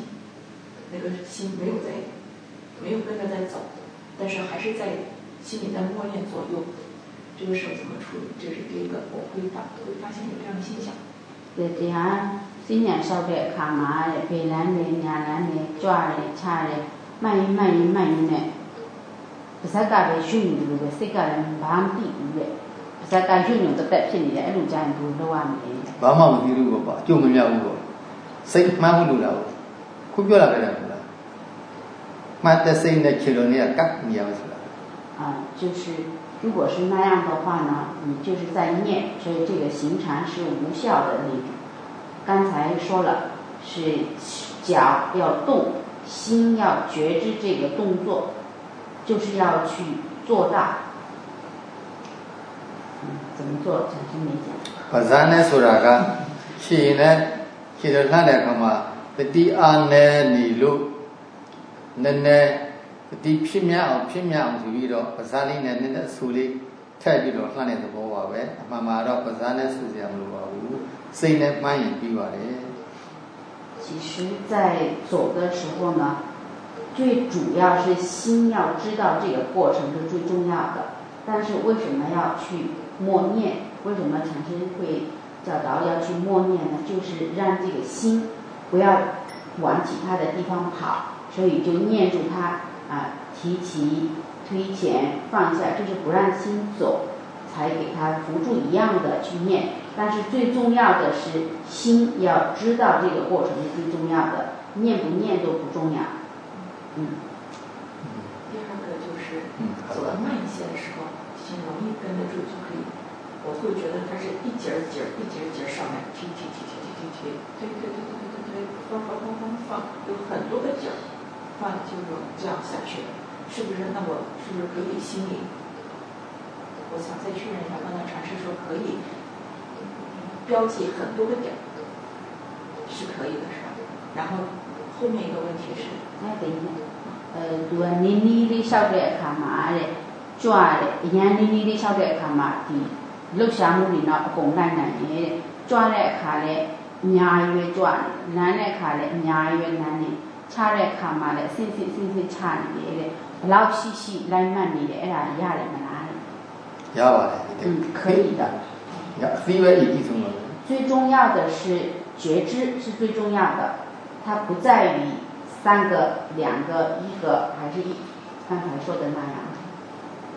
那个心没有在没有跟着在走，但是还是在心里在默念左右，这个时候怎么处理？这是第一个，我会发会发现有这样的现象。 ဒီတရားစဉ္ညာလျှောက်တဲ့အခါမှာတဲ့ပေလန်းနဲ့ညာလန်းနဲ့ကြွတယ်ချတယ်မှတ်ရင်မှတ်ရင်မှတ်ရင်နဲ့ပါဇက်ကပဲရှုနေလို့ပဲစိတ်ကလည်းဘာမှမသိဘူးတဲ့ပါဇက်ကရှုနေတော့တက်ဖြစ်နေတယ်အဲ့လိုကြရင်ဘယ်လိုလုပ်ရမလဲ ဘာမှမသိဘူးပေါ့အကျုံမမြောက်ဘူးပေါ့စိတ်မှန်းမှုလို့လားခုပြောလာခဲ့တယ်မို့လားမှတ်တဲ့စိတ်နဲ့ခြေတော်နဲ့ကပ်နေရမယ်ဆိုတာ 啊，就是 如果是那样的话呢你就是在念所以这个行禅是无效的那种。刚才说了是脚要动心要觉知这个动作就是要去做到怎么做？才能理解把咱的手抓干洗呢洗的干点什么第二呢你就能呢လို့နည်းနည်းတတိဖြစ်မြအောင်ဖြစ်မြအောင်ဆိုပြီးတော့ပဇာလေးနဲ့နည်းနည်းအဆူလေးထည့်ပြီးတော့လှမ်းတဲ့သဘောပါပဲအမှန်မှာတော့ပဇာနဲ့ဆူစရာမလိုပါဘူးစိတ်နဲ့မှန်းရင်ပြီးပါတယ် 其实，在走的时候呢，最主要是心要知道这个过程是最重要的。但是为什么要去默念？为什么禅师会教导要去默念呢？就是让这个心不要往其他的地方跑，所以就念住它 啊，提起、推前、放下，就是不让心走，才给他扶住一样的去念。但是最重要的是心要知道这个过程是最重要的，念不念都不重要。嗯，第二个就是嗯走得慢一些的时候，心容易跟得住就可以。我会觉得它是一节儿节儿一节儿节儿上来，推推推推推推推推推推推推推，放放放放放，有很多的节儿，就是这样下去，是不是？那我是不是可以心里，我想再确认一下，刚才禅师说可以标记很多个点儿，是可以的，是吧？然后后面一个问题是，那等于，呃，读啊，你你的晓得卡嘛，的，转的，你啊，你你的晓得卡嘛，的，录像录的，那，巩固，那那，哎，转的，看的，你啊，越转的，你啊，卡转的，你啊，越转的。查嘞看嘛嘞，先先先先查你嘞，老细细来慢点嘞，啊，一下来不难。嗯，可以的。最重要的是觉知是最重要的，它不在于三个、两个、一个，还是一刚才说的那样。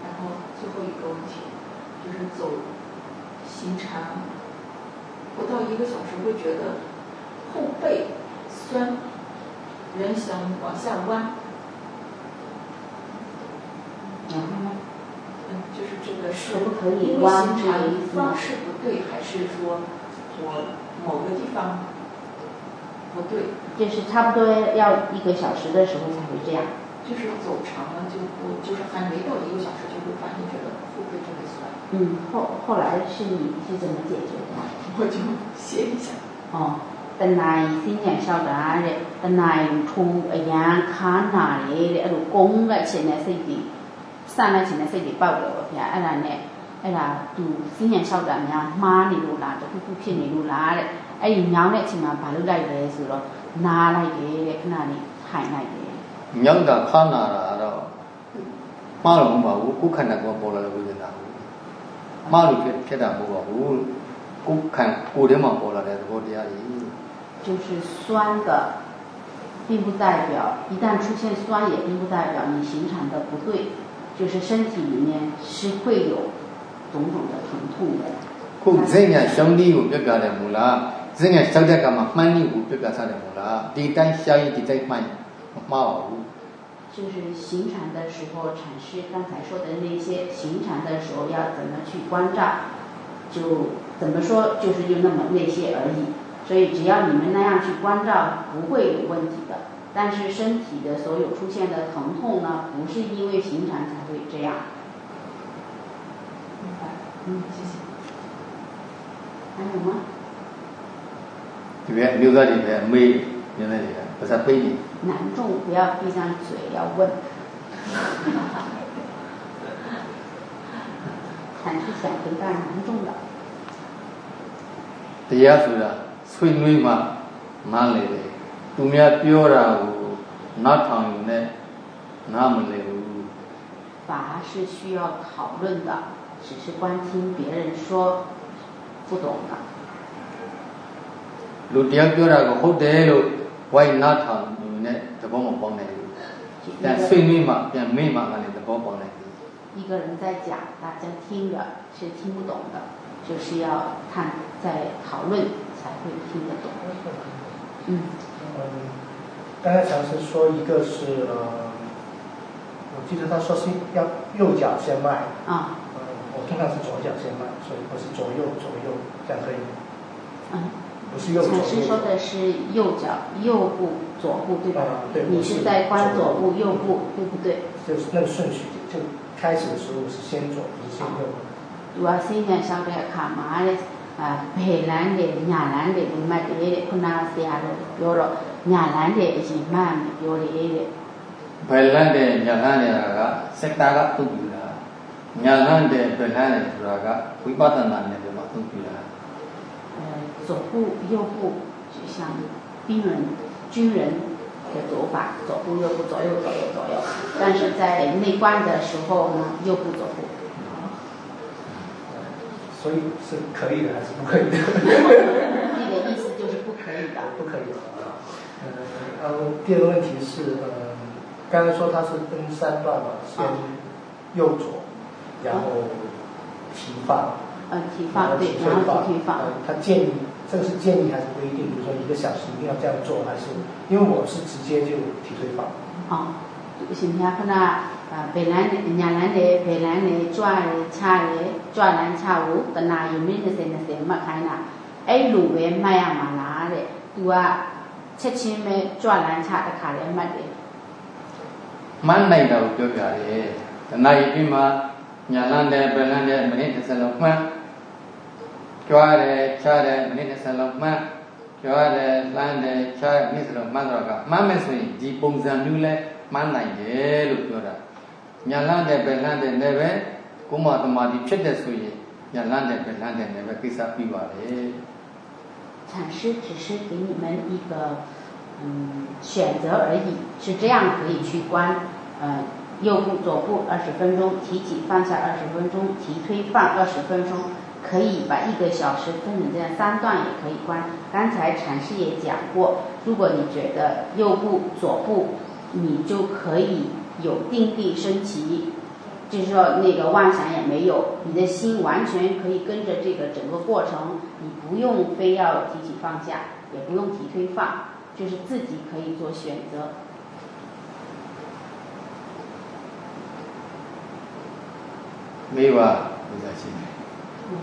然后最后一个问题就是走，行程，不到一个小时会觉得后背酸。人想往下弯，然后呢，嗯，就是这个是可不可以弯方式不对，还是说我某个地方不对？就是差不多要一个小时的时候才会这样。就是走长了就不，就是还没到一个小时就会发现觉得后背特别酸，嗯，后后来是你是怎么解决的？我就歇一下。哦， တနာရီစင်းညာလျှောက်တာတဲ့တနာရီထိုးအရန်ခါနာတယ်တဲ့အဲ့လိုကုန်းလိုက်ခြင်းနဲ့စိတ်ကြီးစလိုက်ခြင်းနဲ့စိတ်ကြီးပေါက်တယ်ပေါ့ဗျာအဲ့ဒါနဲ့အဲ့ဒါသူစင်းညာလျှောက်တာများမှားနေလို့လားတခုခုဖြစ်နေလို့လားတဲ့အဲ့ဒီညောင်းတဲ့အချိန်မှာဘာလုပ်လိုက်လဲဆိုတော့နားလိုက်တယ်တဲ့ခဏလေးထိုင်လိုက်တယ်မြောက်တာခါနာတာတော့မှားလို့မဟုတ်ပါဘူးကိုယ်ခန္ဓာကိုယ်ပေါ်လာလို့ဖြစ်တာဘူးမှားလို့ဖြစ်ဖြစ်တာမဟုတ်ပါဘူးကိုယ်ခန္ကိုယ်ထဲမှာပေါ်လာတဲ့သဘောတရားကြီး 就是酸的，并不代表一旦出现酸，也并不代表你形成的不对，就是身体里面是会有种种的疼痛的。 ခုဇင်ညာရှောင်းဒီကိုပြတ်ပြတယ်မူလားဇင်ညာရှောက်တဲ့ကမှာမှန်းနည်းကိုပြတ်ပြစားတယ်မူလားဒီတိုင်းရှားရင်ဒီတိုင်းမှန်းမမှားပါဘူး 就是行禅的时候，禅师刚才说的那些行禅的时候要怎么去关照，就怎么说，就是就那么那些而已。 所以只要你们那样去关照，不会有问题的。但是身体的所有出现的疼痛呢，不是因为平常才会这样。明白，嗯，谢谢。还有吗？里面留在里面，没留在里面，不在背里。男众不要闭上嘴，要问。还是想回答男众的。第二组的。嗯。 ဆွေးနွေးမှနားလည်တယ်သူများပြောတာကိုနားထောင်ယူနဲ့နားမလည်ဘူး 法是需要讨论的，只是光听别人说不懂的。 လူတရားပြောတာကိုဟုတ်တယ်လို့ဝိုင်းနားထောင်ယူနဲ့သဘောမပေါက်နိုင်ဘူး 就一 ဒါ 个 ဆွေးနွေးမှပြန်မေ့မှလည်းသဘောပေါက်နိုင်တယ် 一个人在讲，大家听着是听不懂的，就是要看在讨论 才会听得懂。嗯。嗯，刚才尝试说一个是呃，我记得他说是要右脚先迈。啊。呃，我通常是左脚先迈，所以我是左右左右这样可以。嗯。不是右。禅师说的是右脚右步左步对吧？啊、对。你是在关左步右步对不对？就是那个顺序，就开始的时候是先左，还是先右。我要先念上边看嘛嘞。啊，排兰的、雅兰的，你买的。的，困难些了，有了雅兰的也是卖的，有的的。排兰的、雅兰的。那个，色大个都比了，雅兰的、排兰的。那个，尾巴的那个就嘛都比了。呃，左步右步，就像兵人、军人的走法，左步右步，左右左右左右。但是在内观的时候呢，右步左步。所以是可以的还是不可以的？那个意思就是不可以的不可以的。呃，然后第二个问题是，呃，刚才说他是分三段嘛，先右左，然后提放，呃提然放对然后放，提放呃他建议这个是建议还是规定？比如说一个小时一定要这样做，还是因为我是直接就提推放。哦ရှင်များခဏဘယ်လန်းနဲ့ညာလန်းနဲ့ဘယ်လန်းနဲ့ကြွရဲချရဲကြွလန်းချကိုတနာယူမိ20 20မှတ်ခိုင်းတာအဲ့လိုပဲမှတ်ရမှာလားတဲ့ तू ကချက်ချင်းပဲကြွလန်းချတစ်ခါလဲမှတ်တယ်မှန်းနိုင်တာကိုပြောပြတယ်တဏှာဤပြီးမှညာလန်းတဲ့ဘယ်လန်းတဲ့မိနစ်20လောက်မှန်းကြွားတယ်ချားတယ်မိနစ်20လောက်မှန်းကြွားတယ်လန်းတယ်ချားတယ်မိနစ်20လောက်မှန်းတော့ကမှန်းမယ်ဆိုရင်ဒီပုံစံမျိုးလဲ မှန်းနိုင်တယ်လို့ပြောတာညာလန်းတဲ့ဘယ်လန်းတဲ့လည်းပဲကိုမသမာဓိဖြစ်တဲ့ဆိုရင်ညာလန်းတဲ့ဘယ်လန်းတဲ့လည်းပဲကိစ္စပြီးပါတယ် 阐师只是给你们一个嗯选择而已是这样可以去观呃右部左部二十分钟提起放下二十分钟提推放二十分钟可以把一个小时分成这样三段也可以观。刚才禅师也讲过，如果你觉得右部、左部， 你就可以有定力升级，就是说那个妄想也没有，你的心完全可以跟着这个整个过程，你不用非要提起放下，也不用提推放，就是自己可以做选择。没有啊，不在心里。嗯，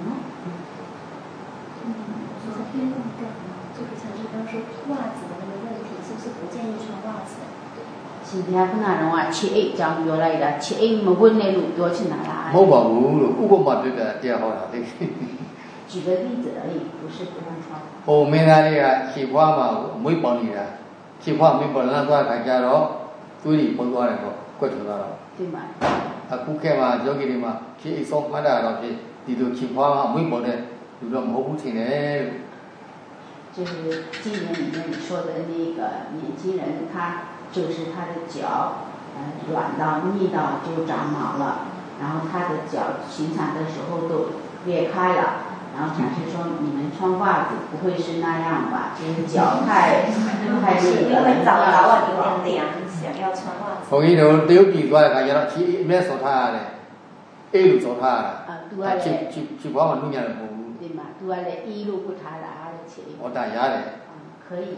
昨天那个就是刚说袜子的那个问题，是不是不建议穿袜子？ ရှင်ဘုရားခုနကတော့ခြေအိတ်အကြောင်းပြောလိုက်တာခြေအိတ်မဝတ်နဲ့လို့ပြောချင်တာလား မဟုတ်ပါဘူးလို့ဥပမာပြပြတရားဟောတာလေ 举个例子而已不是不能穿 ဟိုမင်းသားလေးကခြေဖွားမှာမွေးပေါင်နေတာခြေဖွားမွေးပေါင်လမ်းသွားခါကြတော့သွေးကြီးပုံသွားတယ်ပေါ့ကွက်ထွက်သွားတော့ 对吗 အခုခေတ်မှာယောဂီတွေမှာခြေအိတ်ဆုံးမှတ်တာတော့ဖြစ်ဒီလိုခြေဖွားမှာမွေးပေါင်တဲ့လူတော့မဟုတ်ဘူးထင်တယ်လို့ 就是今年里面你说的那个年轻人，他 就是他的脚，软到腻到就长毛了，然后他的脚寻常的时候都裂开了，然后产生说你们穿袜子不会是那样吧？就是脚太太那个凉，想要穿袜子。冯玉龙都有底子，看人家去没说他的，一路做他的，啊，去去去帮我们面边的客户。对嘛，多嘞，一路不查的啊，就去。我打压的。嗯，可以。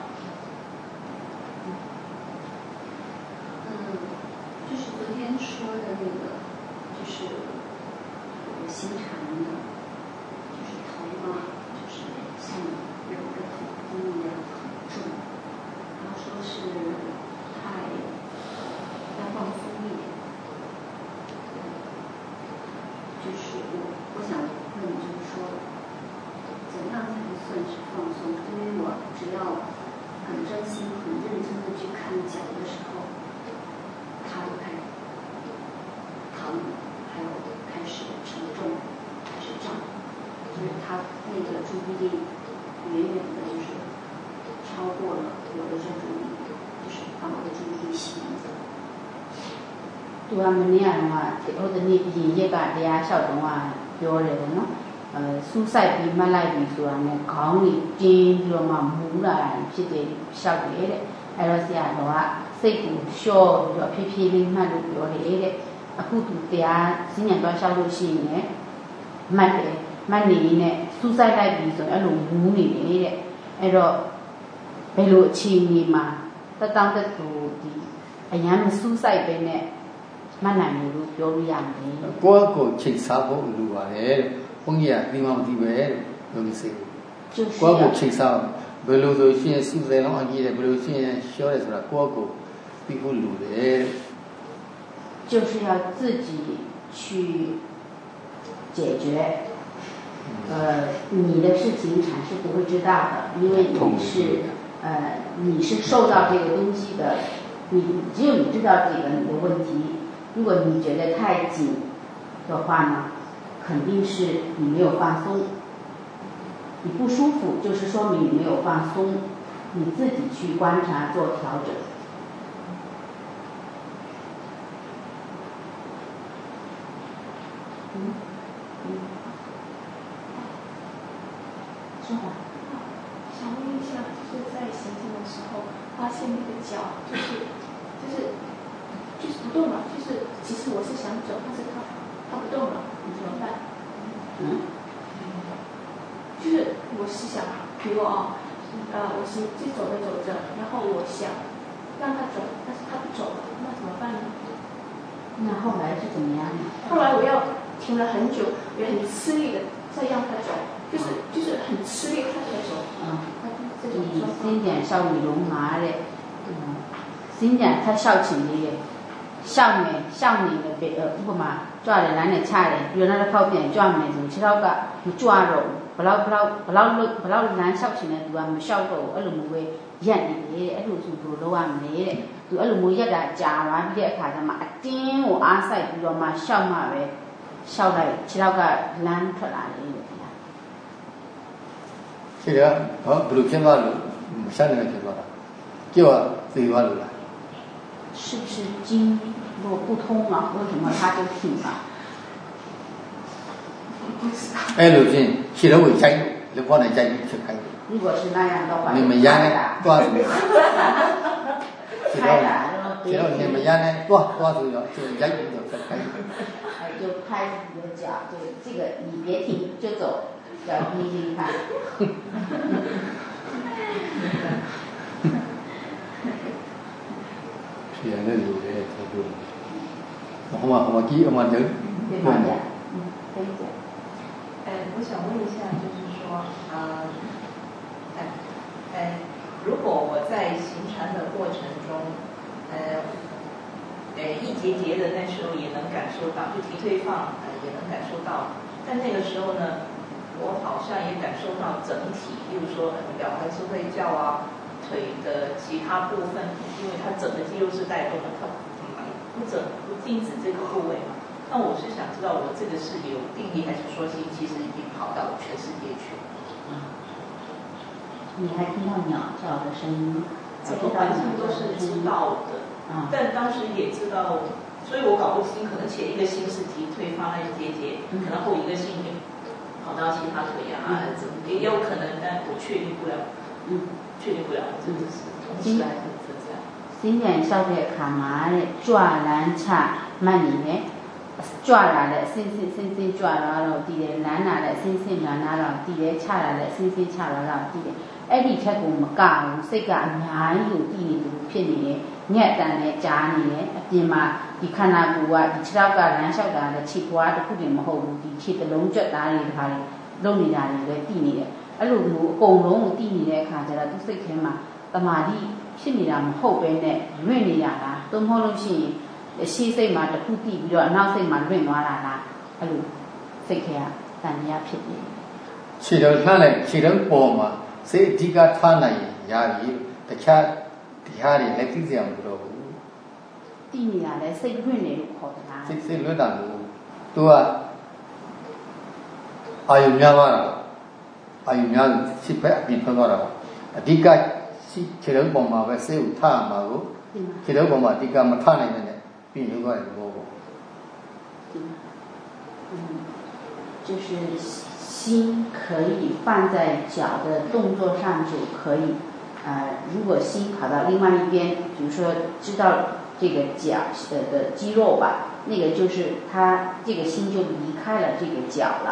那你就是说怎样才能算是放松因为我只要很专心很认真的去看脚的时候他就开始疼还有开始沉重开始胀就是他那个注意力远远的就是超过了我的专注力就是把我的注意力吸引走都还没练的话最后的那个营的呀校董啊 ပြောတယ်ပေါ့နော်အဲစူးစိုက်ပြီးမှတ်လိုက်ပြီဆိုတာနဲ့ခေါင်းကြီးတင်းပြီးတော့မှမူးလာဖြစ်တယ်လျှောက်တယ်တဲ့အဲတော့ဆရာတော်ကစိတ်ကိုလျှော့ပြီးတော့ဖြည်းဖြည်းလေးမှတ်လို့ပြောတယ်တဲ့အခုသူတရားစဉ္ညာသွားလျှောက်လို့ရှိရင်လည်းမှတ်တယ်မှတ်နေရင်လည်းစူးစိုက်လိုက်ပြီဆိုရင်အဲ့လိုမူးနေတယ်တဲ့အဲ့တော့ဘယ်လိုအခြေအနေမှာတက်တောင့်တက်သူဒီအရန်မစူးစိုက်ပဲနဲ့ မှတ်နိုင်လို့ပြောလို့ရမယ် ကိုယ့်ကိုယ်ချိန်စားဖို့လိုပါတယ်ဘုန်းကြီးကဒီမှမသိပဲလို့ဒီစိတ် 就是 ကိုယ့်ကို 要 ယ်ချိန်စားဘယ်လိုဆိုရှင်စုစဲလုံးအကြီးတယ်ဘယ်လိုရှင်ရှောတယ်ဆိုတာကိုယ့်ကိုယ်ပြီးဖို့လိုတယ် 就是要自己去解决。呃，你的事情禅是不会知道的，因为你是呃你是受到这个东西的，你只有你知道这个你的问题。 如果你觉得太紧的话呢，肯定是你没有放松。你不舒服，就是说明你没有放松，你自己去观察做调整。嗯嗯，说吧。想问一下，就是在行进的时候，发现那个脚就是就是就是不动了，就是其实我是想走，但是他他不动了，你怎么办？嗯，就是我是想，比如啊，呃，我是就走着走着，然后我想让他走，但是他不走了，那怎么办呢？那后来是怎么样呢？后来我要停了很久，也很吃力的再让他走，就是就是很吃力他才走。嗯，他这种你状况。先点少女龙麻的，嗯，先点他孝亲的， ရှောက်မယ်ရှောက်နေလို့ဥပမာကြွတယ်လမ်းနဲ့ချတယ်ပြီးတော့တစ်ခေါက်ပြန်ကြွမယ်ဆိုခြေထောက်ကမကြွတော့ဘူးဘလောက်ဘလောက်ဘလောက်ဘလောက်လမ်းလျှောက်ချင်တဲ့သူကမလျှောက်တော့ဘူးအဲ့လိုမျိုးပဲရက်နေတယ်အဲ့လိုဆိုဘယ်လိုလုပ်ရမလဲတဲ့သူအဲ့လိုမျိုးရက်တာကြာသွားပြီးတဲ့အခါကျမှအတင်းကိုအားဆိုင်ပြီးတော့မှလျှောက်မှပဲလျှောက်လိုက်ခြေထောက်ကလမ်းထွက်လာတယ်လို့ခင်ဗျာရှိတယ်ဟောဘယ်လိုဖြစ်သွားလို့မဆက်နိုင်ဖြစ်သွားတာကြွသေးသွားလို့လား 是不是经络不通了？为什么他就停了？哎，刘姐，去了卫生，看。如果是那样的话，你们演的，多好。哈哈！了，了，你们演的，多多重要，就演员就看。哎，就拍你的脚，就这个你别停，就走，要提醒他。别的路也差不多。那好嘛，好嘛，基好嘛，讲慢点，嗯，可以讲。诶，我想问一下，就是说，嗯，哎，如果我在行禅的过程中，呃，呃，一节节的那时候也能感受到，就提腿放，呃，也能感受到。但那个时候呢，我好像也感受到整体，比如说，表还是会叫啊。腿的其他部分，因为它整个肌肉是带动的，它嗯不整不禁止这个部位嘛。那我是想知道，我这个是有定义，还是说心其实已经跑到全世界去了？你还听到鸟叫的声音，整个环境都是知道的，啊，但当时也知道，所以我搞不清，可能前一个心是提退发那结节，嗯可能后一个心就跑到其他腿啊，怎么也有可能，但我确定不了，嗯。确定不了，这只是同时还是是这样。 စင်းပြန်လျှောက်တဲ့အခါမှာတဲ့ကြွလန်းချမှတ်နေတယ်ကြွလာတဲ့အစင်းစင်းစင်းစင်းကြွလာတော့တည်တယ်လန်းလာတဲ့အစင်းစင်းလန်းလာတော့တည်တယ်ချလာတဲ့အစင်းစင်းချလာတော့တည်တယ်အဲ့ဒီထက်ကိုမကဘူးစိတ်ကအများကြီးကိုတည်နေလို့ဖြစ်နေတယ်ညက်တန်နဲ့ကြားနေတယ်အပြင်မှာဒီခန္ဓာကိုယ်ကဒီခြေထောက်ကလမ်းလျှောက်တာလည်းခြေပွားတစ်ခုတည်းမဟုတ်ဘူးဒီခြေတစ်လုံးကြွက်သားတွေတခါလေလုံနေတာတွေလည်းတည်နေတယ် အဲ့လိုမျိုးအကုန်လုံးကိုတည်နေတဲ့အခါကျတော့သူစိတ်ထဲမှာတမာတိဖြစ်နေတာမဟုတ်ပဲနဲ့လွင့်နေရတာသို့မဟုတ်လို့ရှိရင်ရှေ့စိတ်မှာတစ်ခုတည်ပြီးတော့အနောက်စိတ်မှာလွင့်သွားတာလားအဲ့လိုစိတ်ထဲကတန်မြာဖြစ်နေတယ်ခြေတော့ထားလိုက်ခြေတော့ပေါ်မှာစိတ်အဓိကထားနိုင်ရင်ရပြီတခြားတရားတွေလက်သိစရာမလိုဘူးတည်နေတာလဲစိတ်လွင့်နေလို့ခေါ်တာလားစိတ်စိတ်လွတ်တာလို့သူကအာယုများသွားတာ အာယုများစိတ်ပဲအပြင်ထွက်သွားတာအဓိကခြေတော့ပေါ်မှာပဲစိတ်ကိုထားမှာကို ဒီမှာ ခြေတော့ပေါ်မှာအဓိကမထားနိုင်တဲ့ပြင်လို့သွားတယ်ဘောပေါ့ ဒီမှာ嗯就是心可以放在脚的动作上就可以呃，如果心跑到另外一边，比如说知道这个脚呃的肌肉吧，那个就是他这个心就离开了这个脚了，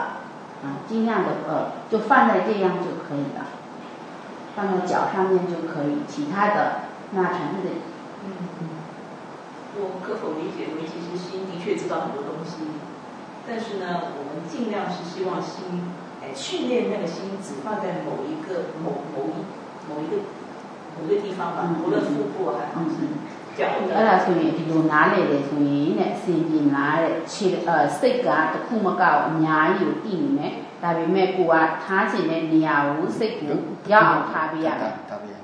啊，尽量的呃就放在这样就可以了。放在脚上面就可以，其他的那禅师的。嗯嗯，我可否理解为，其实心的确知道很多东西，但是呢，我们尽量是希望心，哎，训练那个心只放在某一个某某一某一个某一个地方吧，除了腹部还是。အဲ့ဒါ 属于，属于呢，吃呃，食都有，是，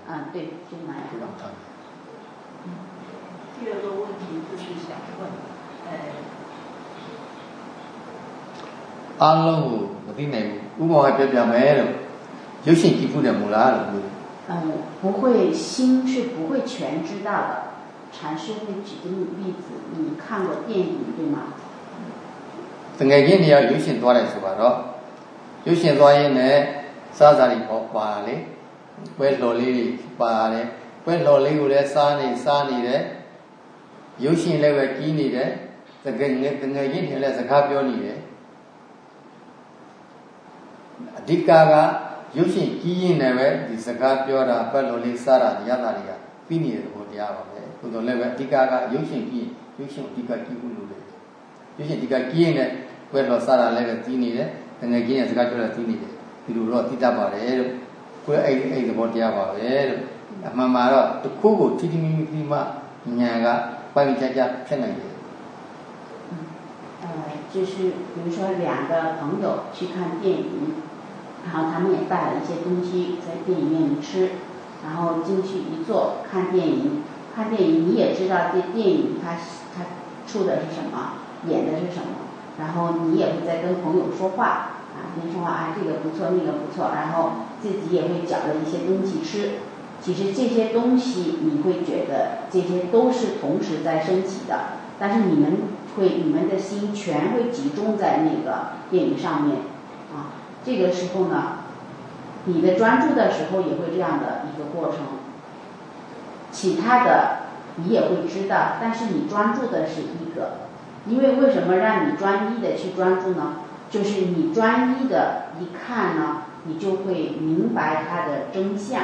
嗯，对，就那样。第二个问题就是想问，呃，安乐，我听你，我好像表没了，有些地方没拉了，嗯，不会，心是不会全知道的。禅师会举个例子，你看过电影对吗？တငယ်ချင်းတွေရောက်ရုပ်ရှင်သွားတယ်ဆိုတော့ရုပ်ရှင်သွားရင်လည်းစားစားတွေပေါ့ပါလေပွဲလှော်လေးတွေပါတယ်ပွဲလှော်လေးကိုလည်းစားနေစားနေတယ်ရုပ်ရှင်လည်းပဲကြီးနေတယ်တကယ်ငယ်တငယ်ချင်းတွေလည်းစကားပြောနေတယ်အဓိကကရုပ်ရှင်ကြီးရင်လည်းပဲဒီစကားပြောတာပွဲလှော်လေးစားတာရတာတွေကပြီးနေတဲ့သဘောတရားပါ ုဆောင်လက်ပဲဒီကကရုပ်ရှင်ကြီး来那个地ရှ那个ဒီကကြီးကိုလုပ်တယ်ရုပ်ရှင်ဒီကကြီးရင်လည်းကွဲတော့စတာလ就是比如说两个朋友去看电影然后他们也带了一些东西在电影院里吃然后进去一坐看电影。看电影你也知道这电影它它出的是什么，演的是什么，然后你也会在跟朋友说话啊，边说话啊这个不错那个不错，然后自己也会嚼了一些东西吃。其实这些东西你会觉得这些都是同时在升起的，但是你们会你们的心全会集中在那个电影上面啊，这个时候呢，你的专注的时候也会这样的一个过程。其他的你也会知道，但是你专注的是一个，因为为什么让你专一的去专注呢？就是你专一的一看呢，你就会明白它的真相。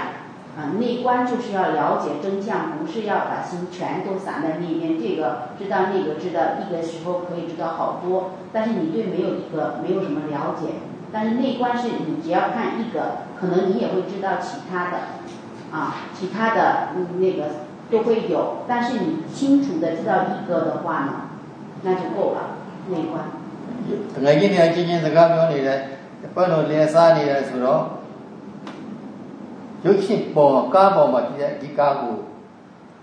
啊，内观就是要了解真相，不是要把心全都散在那边。这个知道那个知道，一个时候可以知道好多，但是你对没有一个没有什么了解。但是内观是你只要看一个，可能你也会知道其他的。啊，其他的那个都会有，但是你清楚的知道一个的话呢，那就够了。内观。တကယ်ကြီးနေအချင်းချင်းစကားပြောနေတယ်ဘယ်လိုလဲစားနေတယ်ဆိုတော့ရုပ်ရှင်ပေါ်ကားပေါ်မှာကြည့်တဲ့အဒီကားကို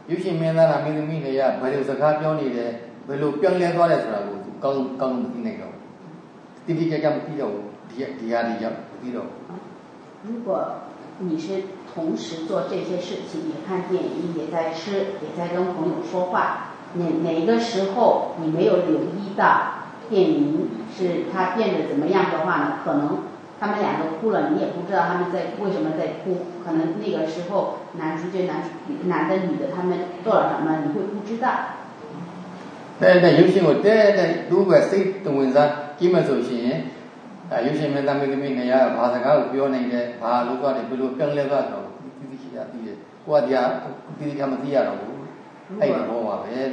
ရုပ်ရှင်မင်းသားလားမင်းသမီးတွေကဘယ်လိုစကားပြောနေတယ်ဘယ်လိုပြောင်းလဲသွားတယ်ဆိုတာကိုကောင်းကောင်းမသိနိုင်တော့တိတိကျကျမသိတော့ဘူးဒီဒီဟာတွေရောက်မသိတော့如果你是 同时做这些事情，也看电影，也在吃，也在跟朋友说话。哪哪个时候你没有留意到电影是他变得怎么样的话呢？可能他们两个哭了，你也不知道他们在为什么在哭。可能那个时候男主角、男男的、女的他们做了什么，你会不知道。对对，有些我对对，如果谁懂文章，基本首先，啊，有些没咱们这边那样，把这个标那个，把如果的不如更那个。我家弟弟他们这样了，我爱我话呗。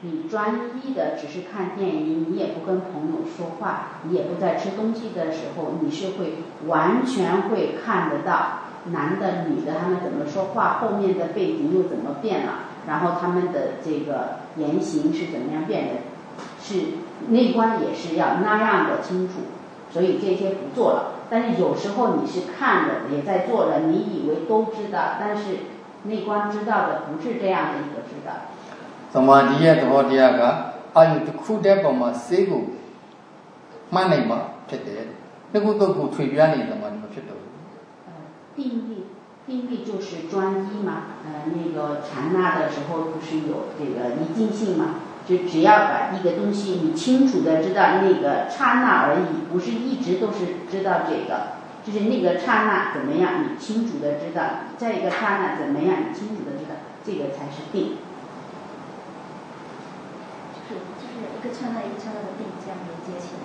你专一的只是看电影，你也不跟朋友说话，你也不在吃东西的时候，你是会完全会看得到男的、女的他们怎么说话，后面的背景又怎么变了，然后他们的这个言行是怎么样变的，是内观也是要那样的清楚，所以这些不做了。但是有时候你是看了，也在做了，你以为都知道，但是。内观知道的不是这样的一个知道。သမာဓိရဲ့သဘောတရားကအာယုတစ်ခုတည်းပေါ်မှာစိတ်ကိုမှတ်နိုင်မှဖြစ်တယ်။တစ်ခုတစ်ခုထွေပြားနေသမာဓိမဖြစ်တော့ဘူး။定力，定力就是专一嘛。呃，那个禅那的时候不是有这个一境性嘛？ 就只要把一个东西，你清楚的知道那个刹那而已，不是一直都是知道这个，就是那个刹那怎么样，你清楚的知道；再一个刹那怎么样，你清楚的知道，这个才是定。就是就是一个刹那一个刹那的定，这样连接起来。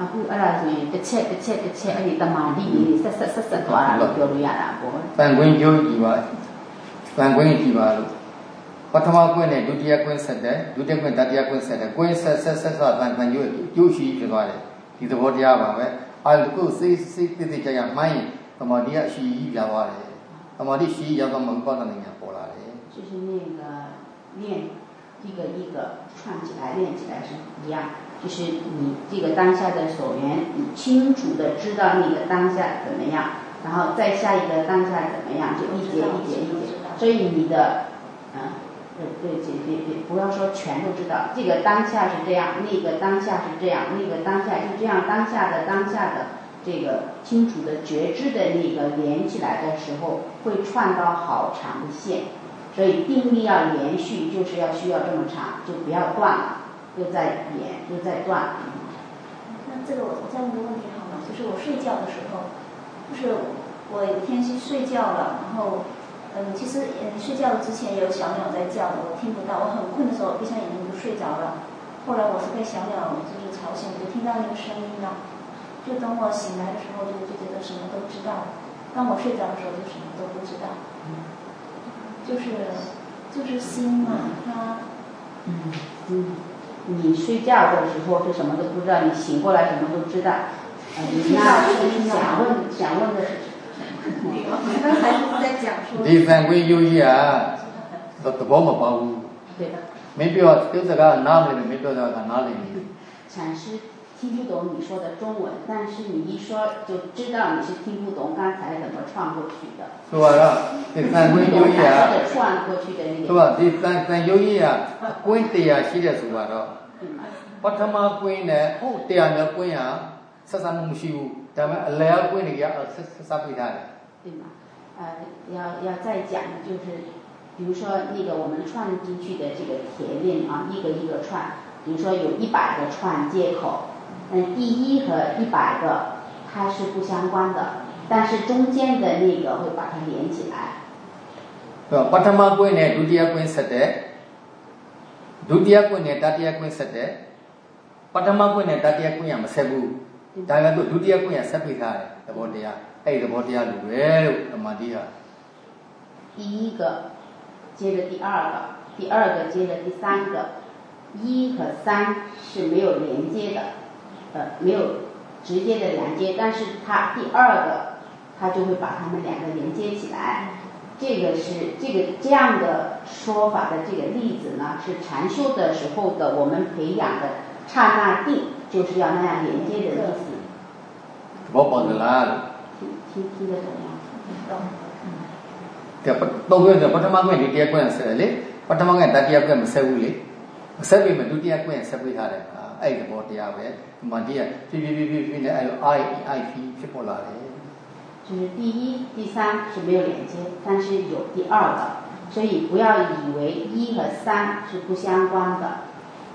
啊，不，阿拉就是一切一切一切，阿里的忙里里，塞塞塞塞，多阿拉都掉入亚拉波。犯规就几万，犯规几万了。ပြောလို့ရတာပေါ့ တန်ခွင်းကျိုးကြည့်ပါတန်ခွင်းကြည့်ပါလို့ပထမကွင်းနဲ့ဒုတိယကွင်းဆက်တယ်ဒုတိယကွင်းတတိယကွင်းဆက်တယ်ကွင်းဆက်ဆက်ဆက်ဆက်တန်တန်ကျိုးကျိုးရှိဖြစ်သွားတယ်ဒီသဘောတရားပါပဲအဲဒါကိုစိတ်စိတ်တိတိကျကျမှိုင်းသမာဓိကအရှိကြီးပြသွားတယ်သမာဓိရှိရောက်တော့မှဥပဒနာဉာဏ်ပေါ်လာတယ် 就是那个练一个一个串起来练起来是一样，就是你这个当下的所缘，你清楚的知道那个当下怎么样，然后再下一个当下怎么样，就一节一节一节，所以你的，嗯， 对对，别别别，不要说全都知道，这个当下是这样，那个当下是这样，那个当下是这样，当下的当下的。这个清楚的觉知的那个连起来的时候，会串到好长的线，所以定力要连续，就是要需要这么长，就不要断了，又在连又在断。那这个我再问个问题好吗？就是我睡觉的时候，就是我有一天是睡觉了，然后嗯，其实嗯睡觉之前有小鸟在叫的，我听不到，我很困的时候闭上眼睛就睡着了。后来我是被小鸟就是吵醒，我就听到那个声音了。就等我醒来的时候，就就觉得什么都知道了；当我睡着的时候，就什么都不知道。就是就是心嘛，它嗯嗯，你睡觉的时候是什么都不知道，你醒过来什么都知道。呃，你那想问想问的是第三位有一啊，都都包没包乌。对的。没必要，就这个哪里的，没必要在哪里。禅师听不懂你说的中文，但是你一说就知道你是听不懂刚才怎么串过去的。是吧？第三位有一啊。是吧？第三三有一啊，滚的呀，系列是吧？是吧？他妈ตมาคุยเนี่ย咱们来回那你要吃吃啥配菜的对吗呃要要再讲的就是比如说那个我们串进去的这个铁链啊一个一个串比如说有一百个串接口嗯第一和一百个它是不相关的但是中间的那个会把它连起来对吧巴特曼姑娘卢迪亚姑娘 said that 卢迪亚姑娘她爹关系的巴特曼姑娘她爹关养ယကွင်းကမဆက်ဘူးဒါကသူဒုတိယကွင်းကဆက်ပြီးထားတယ်သဘောတရားအဲ့ဒီသဘောတရားလိုပဲလို့ဓမ္မတိဟာ 第一个接着第二个，第二个接着第三个，一和三是没有连接的，呃，没有直接的连接，但是它第二个它就会把它们两个连接起来。这个是这个这样的说法的这个例子呢，是禅修的时候的我们培养的刹那定， 就是要那样连接的意思。我帮来。听听得懂吗？懂。แต่ปั I I P 第一第三是没有连接但是有第二个所以不要以为一和三是不相关的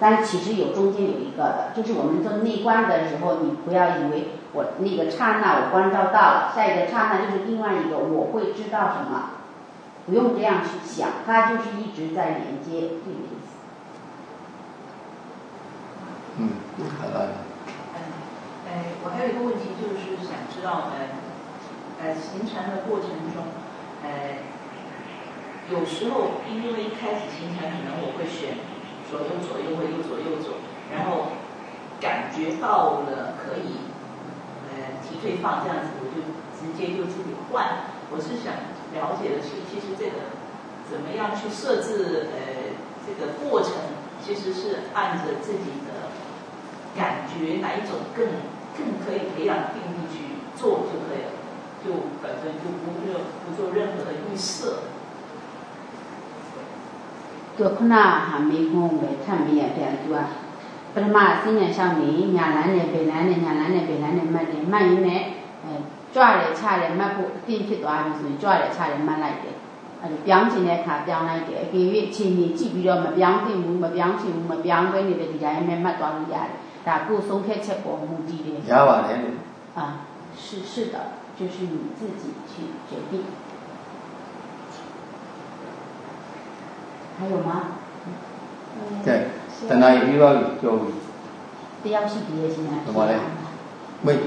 但是其实有中间有一个的，就是我们做内观的时候，你不要以为我那个刹那我关照到了，下一个刹那就是另外一个我会知道什么，不用这样去想，它就是一直在连接这个意思。อืม好了呃，呃，我还有一个问题，就是想知道，呃，呃，行禅的过程中，呃，有时候因为一开始行禅，可能我会选左右左右或右左右左，然后感觉到了可以，呃，提退放这样子，我就直接就自己换。我是想了解的是，其实这个怎么样去设置，呃，这个过程其实是按着自己的。感觉哪一种更更可以培养定力去做就可以了，就反正就不任不做任何的预设。 就ခုနဟာမေခွန်းပဲထပ်မရပြန်သူကပထမအစင်းညာရှောင်းနေညာလန်းနဲ့ဗေလန်းနဲ့ညာလန်းနဲ့ဗေလန်းနဲ့မှတ်တယ်မှတ်ရင်းနဲ့အဲကြွတယ်ချတယ်မှတ်ဖို့အတင်းဖြစ်သွားပြီဆိုရင်ကြွတယ်ချတယ်မှတ်လိုက်တယ်အဲဒါပြောင်းချင်တဲ့အခါပြောင်းလိုက်တယ်အကယ်၍အချိန်ကြီးကြည့်ပြီးတော့မပြောင်းသင့်ဘူးမပြောင်းချင်ဘူးမပြောင်းဘဲနေတဲ့ဒီတိုင်းနဲ့မှတ်သွားလို့ရတယ်ဒါကိုယ်ဆုံးဖြတ်ချက်ပေါ်မူတည်တယ် ရပါတယ်လို့ 啊，是是的，就是你自己去决定。 还有吗？对，等到有遇到就。不要去别的心啊。怎么嘞？没。啊，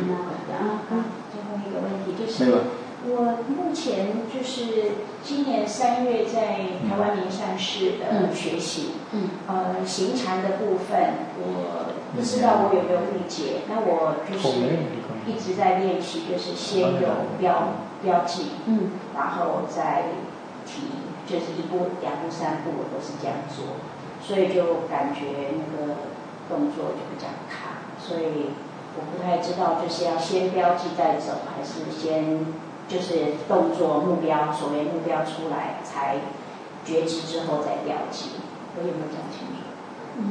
最后一个问题就是，我目前就是今年三月在台湾名善寺的学习，嗯，呃，行禅的部分，我不知道我有没有误解。那我就是一直在练习，就是先有标标记，嗯，然后再提。就是一步、两步、三步，我都是这样做，所以就感觉那个动作就比较卡，所以我不太知道，就是要先标记再走，还是先就是动作目标，所谓目标出来才觉知之后再标记，我有没有讲清楚？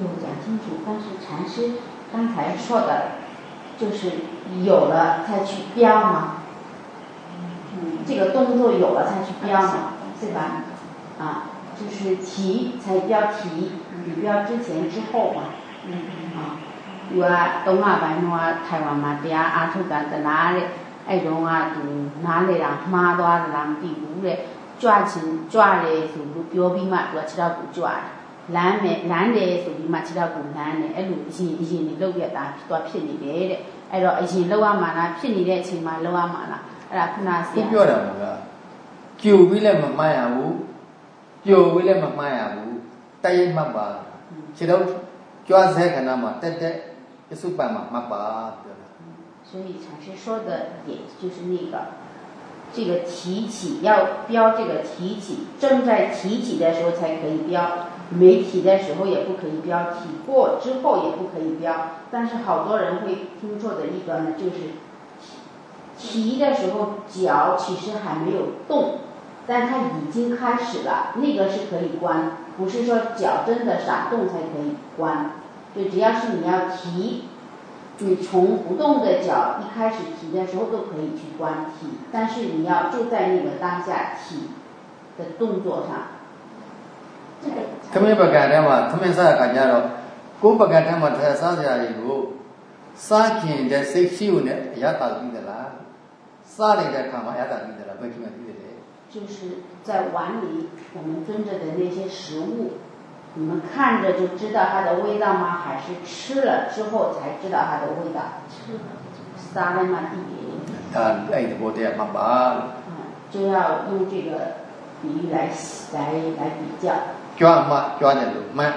有讲清楚，但是禅师刚才说的，就是有了才去标嘛，这个动作有了才去标嘛，对吧？啊，就是提才标提，你标之前之后嘛，嗯啊，有啊，东亚ပိုင်းတော့ထိုင်ဝမ်မှာတရားအားထုတ်တာတလားတဲ့အဲ့တုန်းကသူနားလေတာမှားသွားတာလားမသိဘူးတဲ့ကြွချင်ကြွတယ်ဆိုလို့ပြောပြီးမှသူကခြေထောက်ကိုကြွတယ်လမ်းမယ်လမ်းတယ်ဆိုပြီးမှခြေထောက်ကိုလမ်းတယ်အဲ့လိုအရင်အရင်နေလောက်ရတာသူကဖြစ်နေတယ်တဲ့အဲ့တော့အရင်လောက်ရမှာလားဖြစ်နေတဲ့အချိန်မှာလောက်ရမှာလားအဲ့ဒါခုနဆ သူ ရာ ပြောတာမလားကြိုပြီးလည်းမမှတ်ရဘူးကြိုပြီးလည်းမမှတ်ရဘူး 就为了妈妈呀答应妈妈其中娟在看到嘛呆呆一束白嘛妈妈所以禅师说的也就是那个这个提起要标这个提起正在提起的时候才可以标没提的时候也不可以标提过之后也不可以标但是好多人会听错的一个呢就是提提的时候脚其实还没有动但它已经开始了，那个是可以关，不是说脚真的闪动才可以关。就只要是你要提，你从不动的脚一开始提的时候都可以去关提，但是你要就在那个当下提的动作上。这个 သမင်းပကံထဲမှာသမင်းစားတဲ့အခါကျတော့ကိုယ်ပကံထဲမှာထည့်စားစရာတွေကိုစားခင်တဲ့စိတ်ရှိုံနဲ့အရသာပြီးသလားစားနေတဲ့အခါမှာအရသာပြီးသလားဘယ်ခင်မှာပြီးတယ်လဲ 就是在碗里我们蹲着的那些食物，你们看着就知道它的味道吗？还是吃了之后才知道它的味道？吃了。拉玛。爱。就要用这个比喻来来来比较。抓嘛抓的路慢，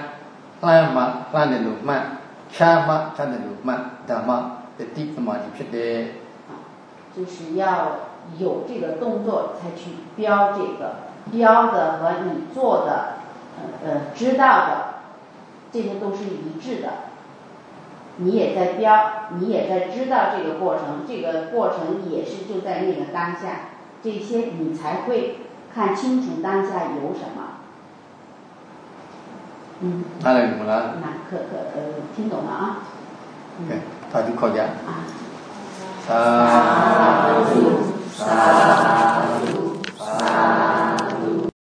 拉嘛拉的路慢，掐嘛掐的，打嘛的嘛。就是要。有这个动作才去标这个标的和你做的呃呃知道的这些都是一致的你也在标你也在知道这个过程这个过程也是就在那个当下这些你才会看清楚当下有什么。嗯。那可可呃听懂了啊。嗯他就靠这啊。啊。Sadu, Sadu.